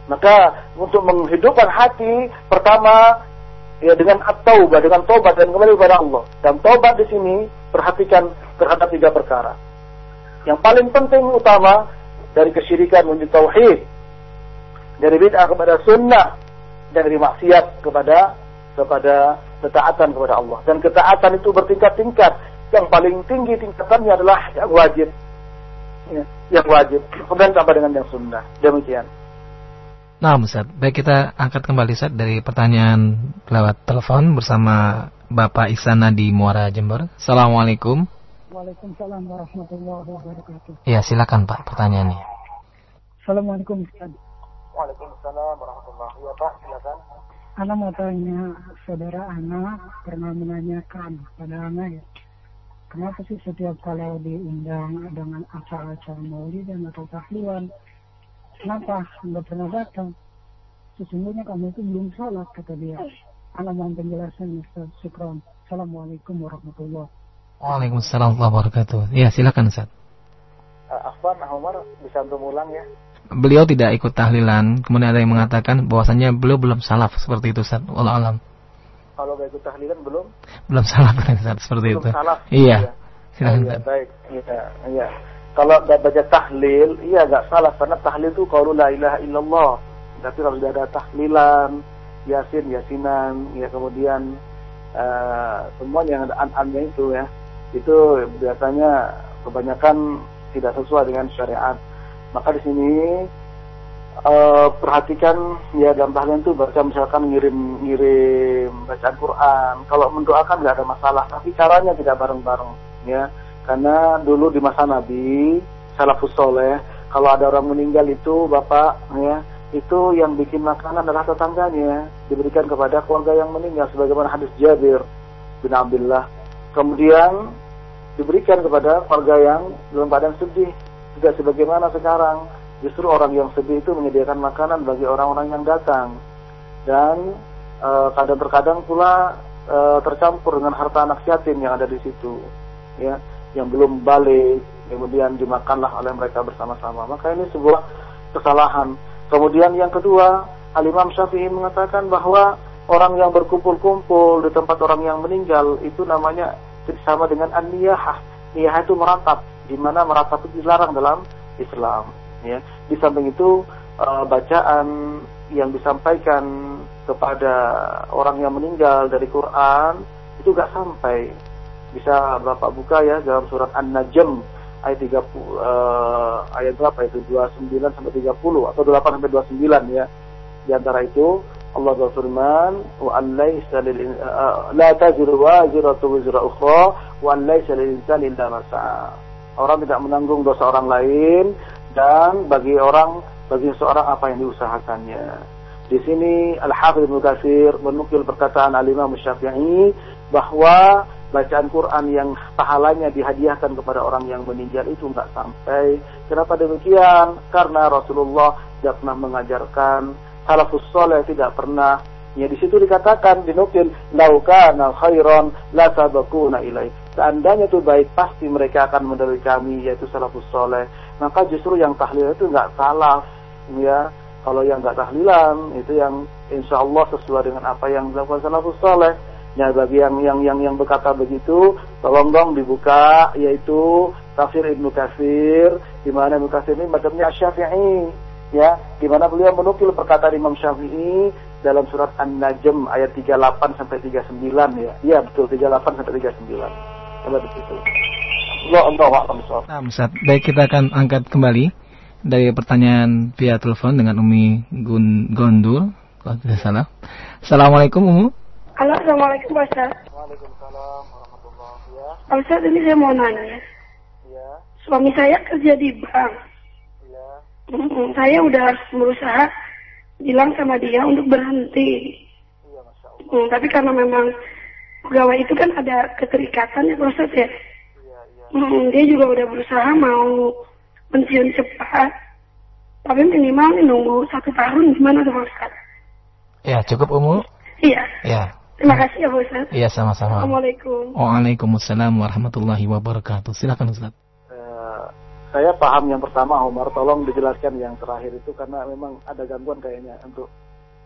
Maka untuk menghidupkan hati, pertama ya dengan at-taubah, dengan tobat dan kembali kepada Allah. Dan tobat di sini perhatikan terhadap tiga perkara. Yang paling penting utama dari kesyirikan menuju tauhid, dari bid'ah kepada sunnah, dari maksiat kepada kepada ketaatan kepada Allah. Dan ketaatan itu bertingkat-tingkat. Yang paling tinggi tingkatannya adalah yang wajib. Ya, yang wajib. Kemudian tambah dengan yang sunnah. Demikian. Nah, Ustaz. Baik kita angkat kembali Ustaz dari pertanyaan lewat telepon bersama Bapak Isana di Muara Jember. Assalamualaikum. Waalaikumsalam warahmatullahi wabarakatuh. Ya, silakan Pak pertanyaannya. Assalamualaikum Ustaz. Waalaikumsalam warahmatullahi wabarakatuh. Silakan. Ana mau tanya saudara Ana pernah menanyakan pada Ana ya. Kenapa sih setiap kalau diundang dengan acara-acara maulidan atau tahlilan, kenapa nggak pernah datang? Sesungguhnya kamu itu belum sholat kata dia. Ana mohon penjelasan Ustaz. Syukran. Assalamualaikum warahmatullahi Waalaikumsalam warahmatullahi wabarakatuh. Ya, silakan Ustaz. Uh, Afwan, Umar bisa untuk ulang ya. Beliau tidak ikut tahlilan, kemudian ada yang mengatakan bahwasanya beliau belum salaf seperti itu Ustaz. Allah alam. Kalau gak ikut tahlilan belum? Belum (laughs) Ustaz seperti belum itu. salah. Iya. Oh, Silakan iya, Ustaz. baik. Iya, iya. Kalau nggak baca tahlil, iya nggak salah karena tahlil itu kalau la ilaha illallah. Tapi kalau sudah ada tahlilan, yasin, yasinan, ya kemudian eh, semua yang ada an-annya itu ya, itu biasanya kebanyakan tidak sesuai dengan syariat. Maka di sini eh, perhatikan ya dalam tahlilan itu baca misalkan ngirim-ngirim bacaan Quran. Kalau mendoakan nggak ada masalah, tapi caranya tidak bareng-bareng ya. Karena dulu di masa Nabi salafus soleh kalau ada orang meninggal itu bapak ya itu yang bikin makanan adalah tetangganya diberikan kepada keluarga yang meninggal sebagaimana hadis Jabir bin Abdullah kemudian diberikan kepada keluarga yang dalam keadaan sedih tidak sebagaimana sekarang justru orang yang sedih itu menyediakan makanan bagi orang-orang yang datang. Dan eh, kadang terkadang pula e, tercampur dengan harta anak yatim yang ada di situ ya yang belum balik kemudian dimakanlah oleh mereka bersama-sama. Maka ini sebuah kesalahan. Kemudian yang kedua Al-Imam Syafi'i mengatakan bahwa orang yang berkumpul-kumpul di tempat orang yang meninggal itu namanya sama dengan an-niyahah. Niyahah itu meratap di mana meratap itu dilarang dalam Islam ya di samping itu e, bacaan yang disampaikan kepada orang yang meninggal dari Quran itu gak sampai. Bisa Bapak buka ya dalam surat An-Najm ayat 30 uh, eh, ayat berapa itu? 29 sampai 30 atau 8 sampai 29 ya. Di antara itu Allah berfirman wa an laysa lil uh, la taziru waziratu wizra ukhra wa an laysa lil insani illa ma orang tidak menanggung dosa orang lain dan bagi orang bagi seorang apa yang diusahakannya. Di sini Al-Hafidz Ibnu Katsir menukil perkataan Al-Imam Syafi'i bahwa bacaan Quran yang pahalanya dihadiahkan kepada orang yang meninggal itu enggak sampai. Kenapa demikian? Karena Rasulullah tidak pernah mengajarkan salafus soleh tidak pernah Ya di situ dikatakan dinukil laukana khairan la sabakuna ilaih. Seandainya itu baik pasti mereka akan mendahului kami yaitu salafus soleh. Maka justru yang tahlil itu enggak salah ya kalau yang nggak tahlilan itu yang insya Allah sesuai dengan apa yang dilakukan salafus soleh ya bagi yang yang yang yang berkata begitu tolong dong dibuka yaitu tafsir Ibnu Katsir di mana Ibnu Katsir ini macamnya Syafi'i ya di mana beliau menukil perkataan Imam Syafi'i dalam surat An-Najm ayat 38 sampai 39 ya. Iya betul 38 sampai 39. Coba begitu. Nah, Ustaz, baik kita akan angkat kembali dari pertanyaan via telepon dengan Umi Gun Gondul kalau tidak salah. Assalamualaikum Umu. Halo, Assalamualaikum Pak Ustaz. Waalaikumsalam warahmatullahi ya. Ustaz, ini saya mau nanya. Ya. Suami saya kerja di bank. Ya. Hmm, saya udah harus berusaha bilang sama dia untuk berhenti. Iya, Masya Allah. Hmm, tapi karena memang pegawai itu kan ada keterikatan ya proses ya. Hmm, dia juga udah berusaha mau pensiun cepat tapi minimal nunggu satu tahun gimana tuh Ustaz? Ya cukup umur? Iya. Ya. Terima kasih ya Ustaz. Iya sama-sama. Assalamualaikum. Waalaikumsalam warahmatullahi wabarakatuh. Silakan Ustaz. Uh, saya paham yang pertama Umar, tolong dijelaskan yang terakhir itu karena memang ada gangguan kayaknya untuk.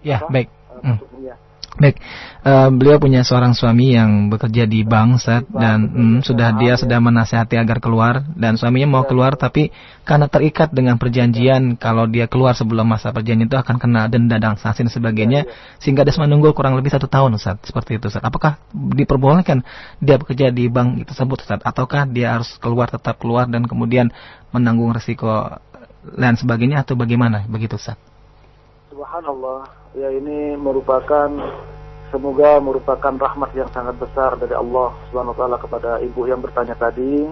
Ya apa? baik. Uh, hmm. ya. Baik, uh, beliau punya seorang suami yang bekerja di bank saat dan mm, sudah dia sudah menasihati agar keluar dan suaminya mau keluar tapi karena terikat dengan perjanjian kalau dia keluar sebelum masa perjanjian itu akan kena denda dan sanksi dan sebagainya sehingga dia menunggu kurang lebih satu tahun Ustaz seperti itu Ustaz. Apakah diperbolehkan dia bekerja di bank tersebut Ustaz? Ataukah dia harus keluar tetap keluar dan kemudian menanggung resiko dan sebagainya atau bagaimana? Begitu Ustaz? Subhanallah. Ya ini merupakan semoga merupakan rahmat yang sangat besar dari Allah Subhanahu wa taala kepada ibu yang bertanya tadi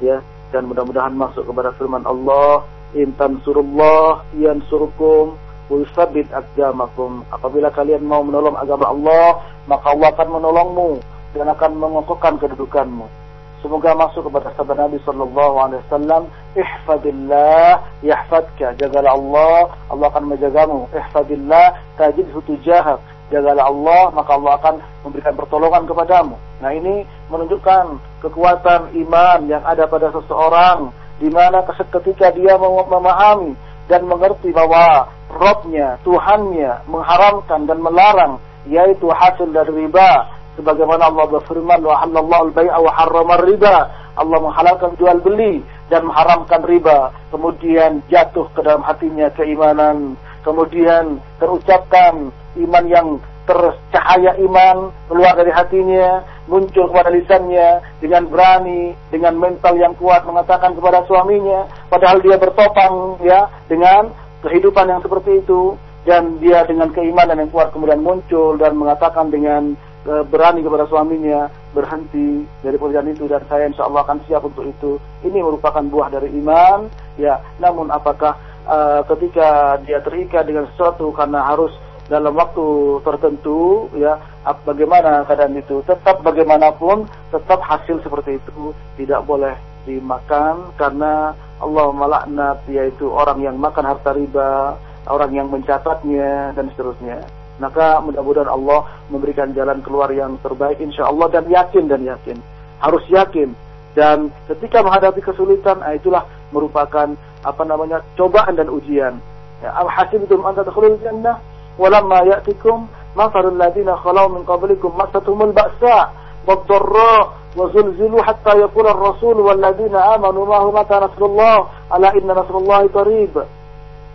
ya. Dan mudah-mudahan masuk kepada firman Allah intan surullah yansurkum wa yusabbit aqdamakum. Apabila kalian mau menolong agama Allah maka Allah akan menolongmu dan akan mengokohkan kedudukanmu Semoga masuk kepada sabda Nabi sallallahu alaihi wasallam, "Ihfadillah yahfadka." Jagalah Allah, Allah akan menjagamu. "Ihfadillah tajidhu tujahak." Jagalah Allah, maka Allah akan memberikan pertolongan kepadamu. Nah, ini menunjukkan kekuatan iman yang ada pada seseorang di mana ketika dia memahami dan mengerti bahwa Robnya, Tuhannya mengharamkan dan melarang yaitu hasil dari riba sebagaimana Allah berfirman wa halallahu al-bai'a wa harrama riba Allah menghalalkan jual beli dan mengharamkan riba. Kemudian jatuh ke dalam hatinya keimanan. Kemudian terucapkan iman yang tercahaya iman keluar dari hatinya muncul kepada lisannya dengan berani dengan mental yang kuat mengatakan kepada suaminya. Padahal dia bertopang ya dengan kehidupan yang seperti itu. Dan dia dengan keimanan yang kuat kemudian muncul dan mengatakan dengan berani kepada suaminya berhenti dari pekerjaan itu dan saya insya Allah akan siap untuk itu. Ini merupakan buah dari iman. Ya, namun apakah uh, ketika dia terikat dengan sesuatu karena harus dalam waktu tertentu, ya, bagaimana keadaan itu? Tetap bagaimanapun, tetap hasil seperti itu tidak boleh dimakan karena Allah melaknat yaitu orang yang makan harta riba, orang yang mencatatnya dan seterusnya. Maka mudah-mudahan Allah memberikan jalan keluar yang terbaik insya Allah dan yakin dan yakin. Harus yakin. Dan ketika menghadapi kesulitan, ah, itulah merupakan apa namanya cobaan dan ujian. Ya, Am hasibtum an tadkhulul jannah walamma ya'tikum matharul ladina khalau min qablikum masatumul ba'sa wad-dharra wa zulzilu hatta yaqula ar-rasul wal ladina amanu ma huwa mata nasrullah ala inna.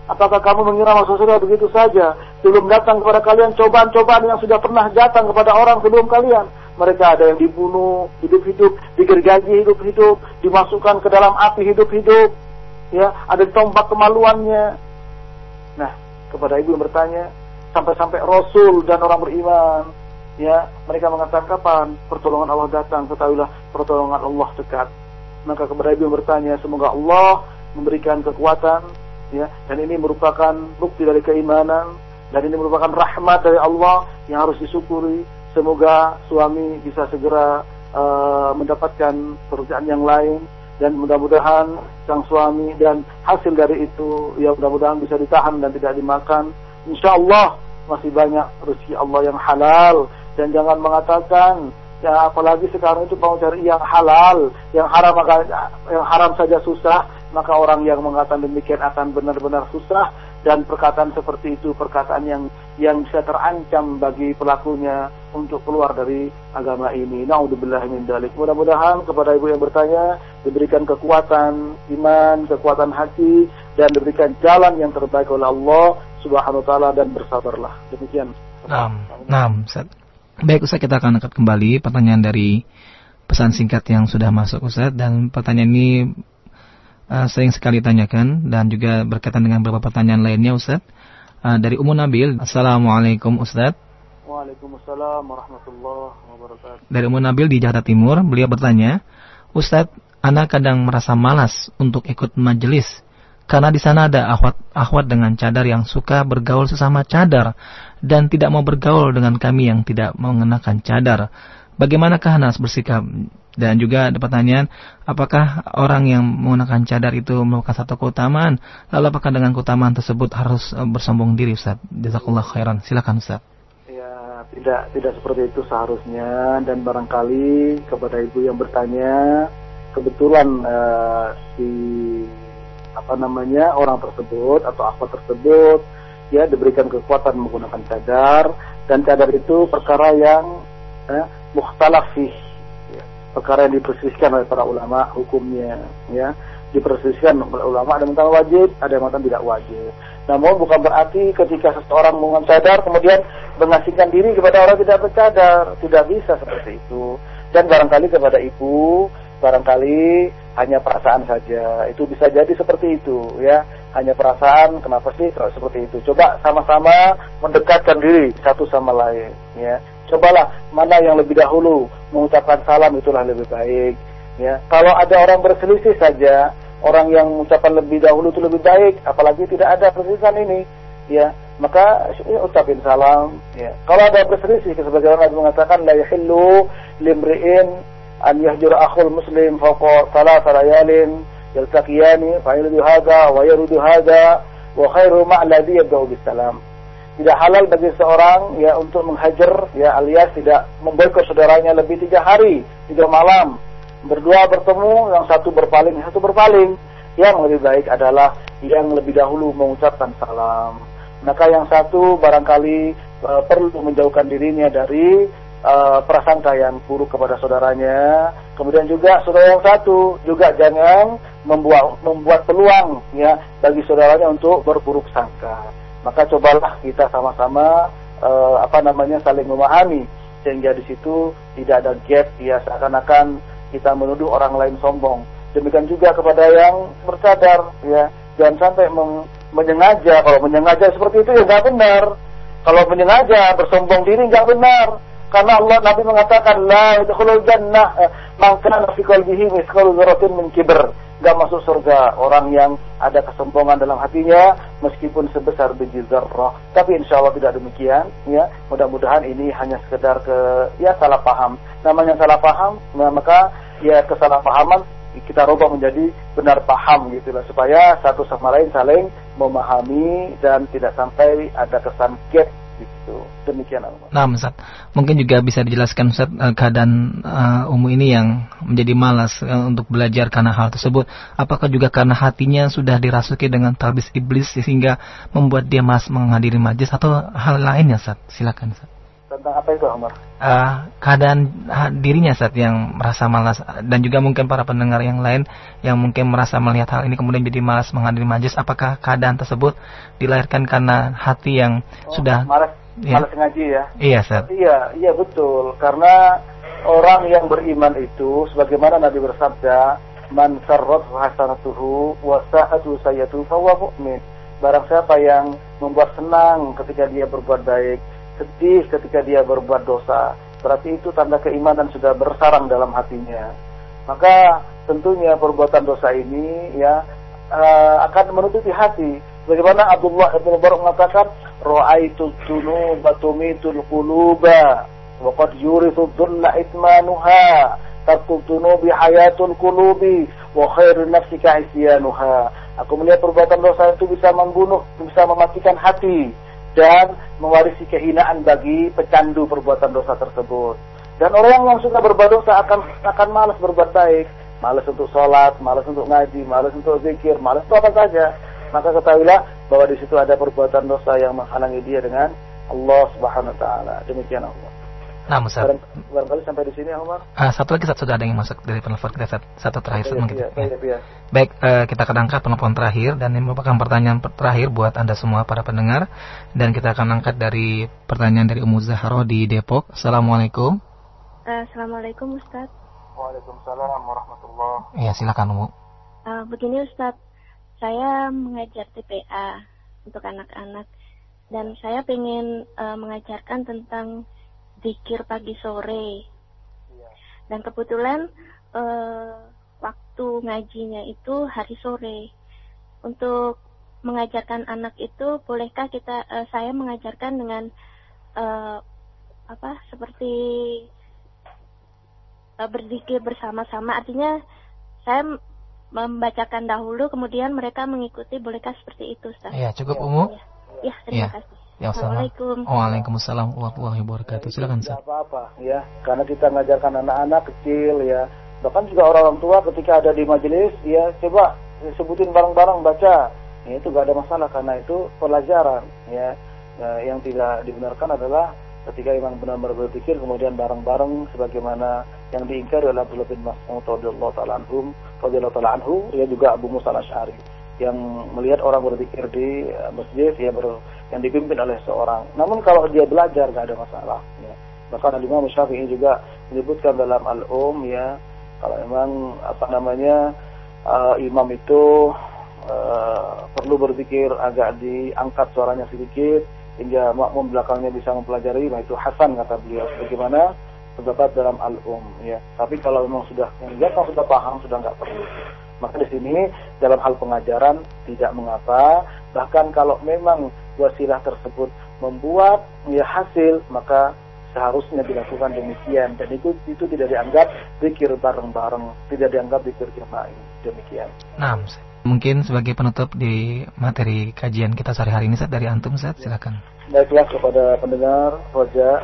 Apakah kamu mengira masuk surga begitu saja? Belum datang kepada kalian cobaan-cobaan yang sudah pernah datang kepada orang sebelum kalian. Mereka ada yang dibunuh hidup-hidup, digergaji hidup-hidup, dimasukkan ke dalam api hidup-hidup. Ya, ada ditombak kemaluannya. Nah, kepada ibu yang bertanya, sampai-sampai Rasul dan orang beriman, ya, mereka mengatakan kapan pertolongan Allah datang? Ketahuilah pertolongan Allah dekat. Maka kepada ibu yang bertanya, semoga Allah memberikan kekuatan ya. Dan ini merupakan bukti dari keimanan dan ini merupakan rahmat dari Allah yang harus disyukuri. Semoga suami bisa segera uh, mendapatkan pekerjaan yang lain dan mudah-mudahan sang suami dan hasil dari itu ya mudah-mudahan bisa ditahan dan tidak dimakan. Insya Allah masih banyak rezeki Allah yang halal. Dan jangan mengatakan ya apalagi sekarang itu mau cari yang halal yang haram yang haram saja susah maka orang yang mengatakan demikian akan benar-benar susah dan perkataan seperti itu perkataan yang yang bisa terancam bagi pelakunya untuk keluar dari agama ini. Naudzubillah min dalik. Mudah-mudahan kepada ibu yang bertanya diberikan kekuatan iman, kekuatan hati dan diberikan jalan yang terbaik oleh Allah Subhanahu wa taala dan bersabarlah. Demikian. Naam. Naam. Baik Ustaz, kita akan angkat kembali pertanyaan dari pesan singkat yang sudah masuk Ustaz dan pertanyaan ini uh, sering sekali tanyakan dan juga berkaitan dengan beberapa pertanyaan lainnya Ustaz. Uh, dari Ummu Nabil, Assalamualaikum Ustaz. Waalaikumsalam warahmatullahi wabarakatuh. Dari Ummu Nabil di Jakarta Timur, beliau bertanya, Ustaz, anak kadang merasa malas untuk ikut majelis karena di sana ada akhwat-akhwat dengan cadar yang suka bergaul sesama cadar dan tidak mau bergaul dengan kami yang tidak mengenakan cadar. Bagaimanakah Anas bersikap? Dan juga ada pertanyaan, apakah orang yang menggunakan cadar itu merupakan satu keutamaan? Lalu apakah dengan keutamaan tersebut harus eh, bersombong diri Ustaz? Jazakallah khairan. Silakan Ustaz. Ya, tidak tidak seperti itu seharusnya dan barangkali kepada ibu yang bertanya kebetulan uh, si apa namanya orang tersebut atau apa tersebut ya diberikan kekuatan menggunakan cadar dan cadar itu perkara yang eh, mukhtalaf perkara yang diperselisihkan oleh para ulama hukumnya ya. Diperselisihkan oleh ulama ada yang wajib ada yang mengatakan tidak wajib. Namun bukan berarti ketika seseorang menggunakan cadar kemudian mengasingkan diri kepada orang tidak bercadar. Tidak bisa seperti itu. Dan barangkali kepada ibu barangkali hanya perasaan saja. Itu bisa jadi seperti itu ya. Hanya perasaan kenapa sih seperti itu? Coba sama-sama mendekatkan diri satu sama lain ya cobalah mana yang lebih dahulu mengucapkan salam itulah lebih baik. Ya, kalau ada orang berselisih saja, orang yang mengucapkan lebih dahulu itu lebih baik, apalagi tidak ada perselisihan ini, ya, maka ya, ucapin salam. Ya. Kalau ada berselisih, sebagaimana Nabi mengatakan, la yahillu limri'in an yahjur akhul muslim fawqa salat layalin yaltaqiyani fa yuridu hadha wa yuridu hadha wa khairu ma'ladhi yabda'u bis salam tidak halal bagi seorang ya untuk menghajar ya alias tidak memboikot saudaranya lebih tiga hari tiga malam. Berdua bertemu yang satu berpaling yang satu berpaling. Yang lebih baik adalah yang lebih dahulu mengucapkan salam. Maka yang satu barangkali uh, perlu menjauhkan dirinya dari uh, prasangka yang buruk kepada saudaranya. Kemudian juga saudara yang satu juga jangan membuat membuat peluang ya bagi saudaranya untuk berburuk sangka maka cobalah kita sama-sama uh, apa namanya saling memahami sehingga di situ tidak ada gap ya seakan-akan kita menuduh orang lain sombong. Demikian juga kepada yang bercadar ya. Jangan sampai menyengaja. Kalau menyengaja seperti itu ya nggak benar. Kalau menyengaja bersombong diri nggak benar. Karena Allah Nabi mengatakan la yadkhulul jannah eh, man kana fi qalbihi mithqalu dzarratin min kibr. Gak masuk surga orang yang ada kesombongan dalam hatinya meskipun sebesar biji zarrah. Tapi insya Allah tidak demikian. Ya, mudah-mudahan ini hanya sekedar ke ya salah paham. Namanya salah paham, maka ya kesalahpahaman kita rubah menjadi benar paham gitu lah supaya satu sama lain saling memahami dan tidak sampai ada kesan gap gitu. Demikian Nah, Ustaz. Mungkin juga bisa dijelaskan Ustaz eh, keadaan uh, Umu ini yang menjadi malas uh, untuk belajar karena hal tersebut. Apakah juga karena hatinya sudah dirasuki dengan talbis iblis sehingga membuat dia malas menghadiri majlis atau hal lainnya Ustaz? Silakan Ustaz tentang apa itu Umar? Uh, keadaan dirinya saat yang merasa malas dan juga mungkin para pendengar yang lain yang mungkin merasa melihat hal ini kemudian jadi malas menghadiri majlis apakah keadaan tersebut dilahirkan karena hati yang oh, sudah malas ya? malas ngaji ya? Iya, Sat. Iya, iya betul karena orang yang beriman itu sebagaimana Nabi bersabda man sarrat hasanatuhu wa sa'atu sayyatu fa mu'min. Barang siapa yang membuat senang ketika dia berbuat baik sedih ketika dia berbuat dosa, berarti itu tanda keimanan sudah bersarang dalam hatinya. Maka tentunya perbuatan dosa ini ya uh, akan menutupi hati. Bagaimana Abdullah bin Mubarak mengatakan, "Ra'aitu dzunuba tumitul quluba wa qad yurithu dhulla itmanuha." Tarku dzunubi hayatul qulubi wa khairun nafsika isyanuha. Aku melihat perbuatan dosa itu bisa membunuh, bisa mematikan hati dan mewarisi kehinaan bagi pecandu perbuatan dosa tersebut. Dan orang yang suka berbuat dosa akan akan malas berbuat baik, malas untuk sholat, malas untuk ngaji, malas untuk zikir, malas untuk apa saja. Maka ketahuilah bahwa di situ ada perbuatan dosa yang menghalangi dia dengan Allah Subhanahu wa taala. Demikian Allah. Nah, Ustaz. Barang, barangkali sampai di sini, Umar. Uh, satu lagi satu sudah ada yang masuk dari penelpon kita satu, satu terakhir iya, mungkin. Iya, iya, iya. Baik, uh, kita akan angkat penelpon terakhir dan ini merupakan pertanyaan terakhir buat Anda semua para pendengar dan kita akan angkat dari pertanyaan dari Ummu Zahra di Depok. Assalamualaikum. Uh, Assalamualaikum Ustaz. Waalaikumsalam warahmatullahi. Iya, silakan Ummu. Uh, begini Ustaz, saya mengajar TPA untuk anak-anak dan saya ingin uh, mengajarkan tentang zikir pagi sore. Iya. Dan kebetulan uh, waktu ngajinya itu hari sore. Untuk mengajarkan anak itu, bolehkah kita uh, saya mengajarkan dengan uh, apa seperti uh, berzikir bersama-sama? Artinya saya membacakan dahulu, kemudian mereka mengikuti. Bolehkah seperti itu, Ustaz? Iya, cukup umum. Ya, terima ya. kasih. Ya, Assalamualaikum. Waalaikumsalam warahmatullahi wabarakatuh. Silakan, Tidak apa-apa ya, karena kita mengajarkan anak-anak kecil ya. Bahkan juga orang tua ketika ada di majelis ya coba sebutin bareng-bareng baca. Ya, itu gak ada masalah karena itu pelajaran ya. ya yang tidak dibenarkan adalah ketika imam benar-benar berpikir kemudian bareng-bareng sebagaimana yang diingkari oleh Abdullah bin Mas'ud radhiyallahu taala anhum radhiyallahu taala anhu ya juga Abu Musa al-Asy'ari yang melihat orang berzikir di eh, masjid ya ber, yang dipimpin oleh seorang. Namun kalau dia belajar gak ada masalah. Ya. Bahkan Imam Syafi'i juga menyebutkan dalam Al-Um ya kalau memang apa namanya uh, imam itu uh, perlu berzikir agak diangkat suaranya sedikit hingga makmum belakangnya bisa mempelajari, nah itu Hasan kata beliau. Bagaimana terdapat dalam Al-Um ya. Tapi kalau memang sudah yang dia sudah paham sudah nggak perlu. Maka di sini dalam hal pengajaran tidak mengapa. Bahkan kalau memang wasilah tersebut membuat ya hasil, maka seharusnya dilakukan demikian dan itu itu tidak dianggap zikir bareng-bareng, tidak dianggap zikir jamaah demikian. Nah, mungkin sebagai penutup di materi kajian kita sehari hari ini Seth, dari antum Seth, silakan. Baiklah kepada pendengar Roja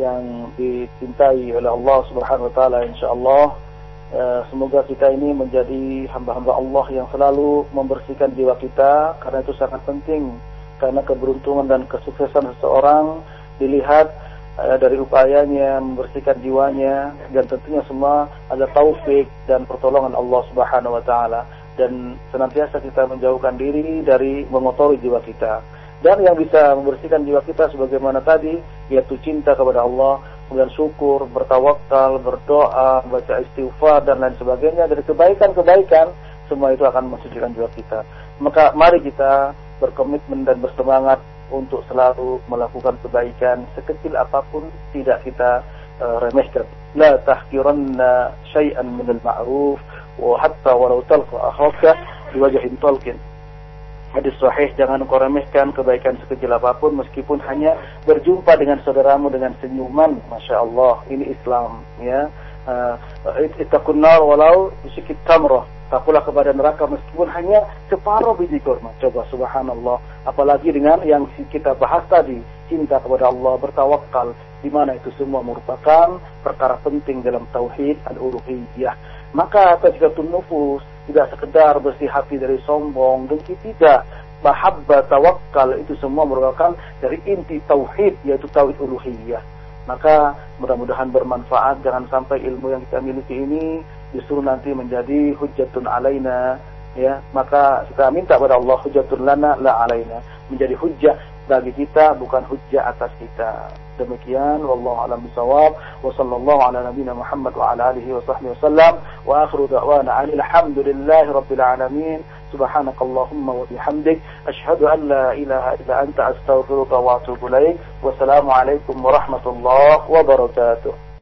yang dicintai oleh Allah Subhanahu wa taala insyaallah Ya, semoga kita ini menjadi hamba-hamba Allah yang selalu membersihkan jiwa kita karena itu sangat penting. Karena keberuntungan dan kesuksesan seseorang dilihat uh, dari upayanya membersihkan jiwanya dan tentunya semua ada taufik dan pertolongan Allah Subhanahu wa taala. Dan senantiasa kita menjauhkan diri dari mengotori jiwa kita. Dan yang bisa membersihkan jiwa kita sebagaimana tadi yaitu cinta kepada Allah kemudian syukur, bertawakal, berdoa, baca istighfar dan lain sebagainya dari kebaikan-kebaikan semua itu akan mensucikan jiwa kita. Maka mari kita berkomitmen dan bersemangat untuk selalu melakukan kebaikan sekecil apa pun tidak kita uh, remehkan. La tahkiranna syai'an min al-ma'ruf wa hatta walau talqa akhaka biwajhin talqin. Hadis sahih jangan kau remehkan kebaikan sekecil apa pun meskipun hanya berjumpa dengan saudaramu dengan senyuman. Masya Allah ini Islam ya. Uh, walau bisikit tamrah takutlah kepada neraka meskipun hanya separuh biji kurma. Coba subhanallah. Apalagi dengan yang kita bahas tadi, cinta kepada Allah, bertawakal, di mana itu semua merupakan perkara penting dalam tauhid al-uluhiyah. Maka tazkiyatun nufus tidak sekedar bersih hati dari sombong, dengki tidak. Mahabbah, tawakal itu semua merupakan dari inti tauhid yaitu tauhid uluhiyah. Maka mudah-mudahan bermanfaat jangan sampai ilmu yang kita miliki ini justru nanti menjadi hujatun alaina ya maka kita minta kepada Allah hujatun lana la alaina menjadi hujah bagi kita bukan hujah atas kita دمكيان والله أعلم بصواب وصلى الله على نبينا محمد وعلى آله وصحبه وسلم. وآخر دعوانا أن الحمد لله رب العالمين. سبحانك اللهم وبحمدك أشهد أن لا إله إلا أنت أستغفرك وأتوب إليك. والسلام عليكم ورحمة الله وبركاته.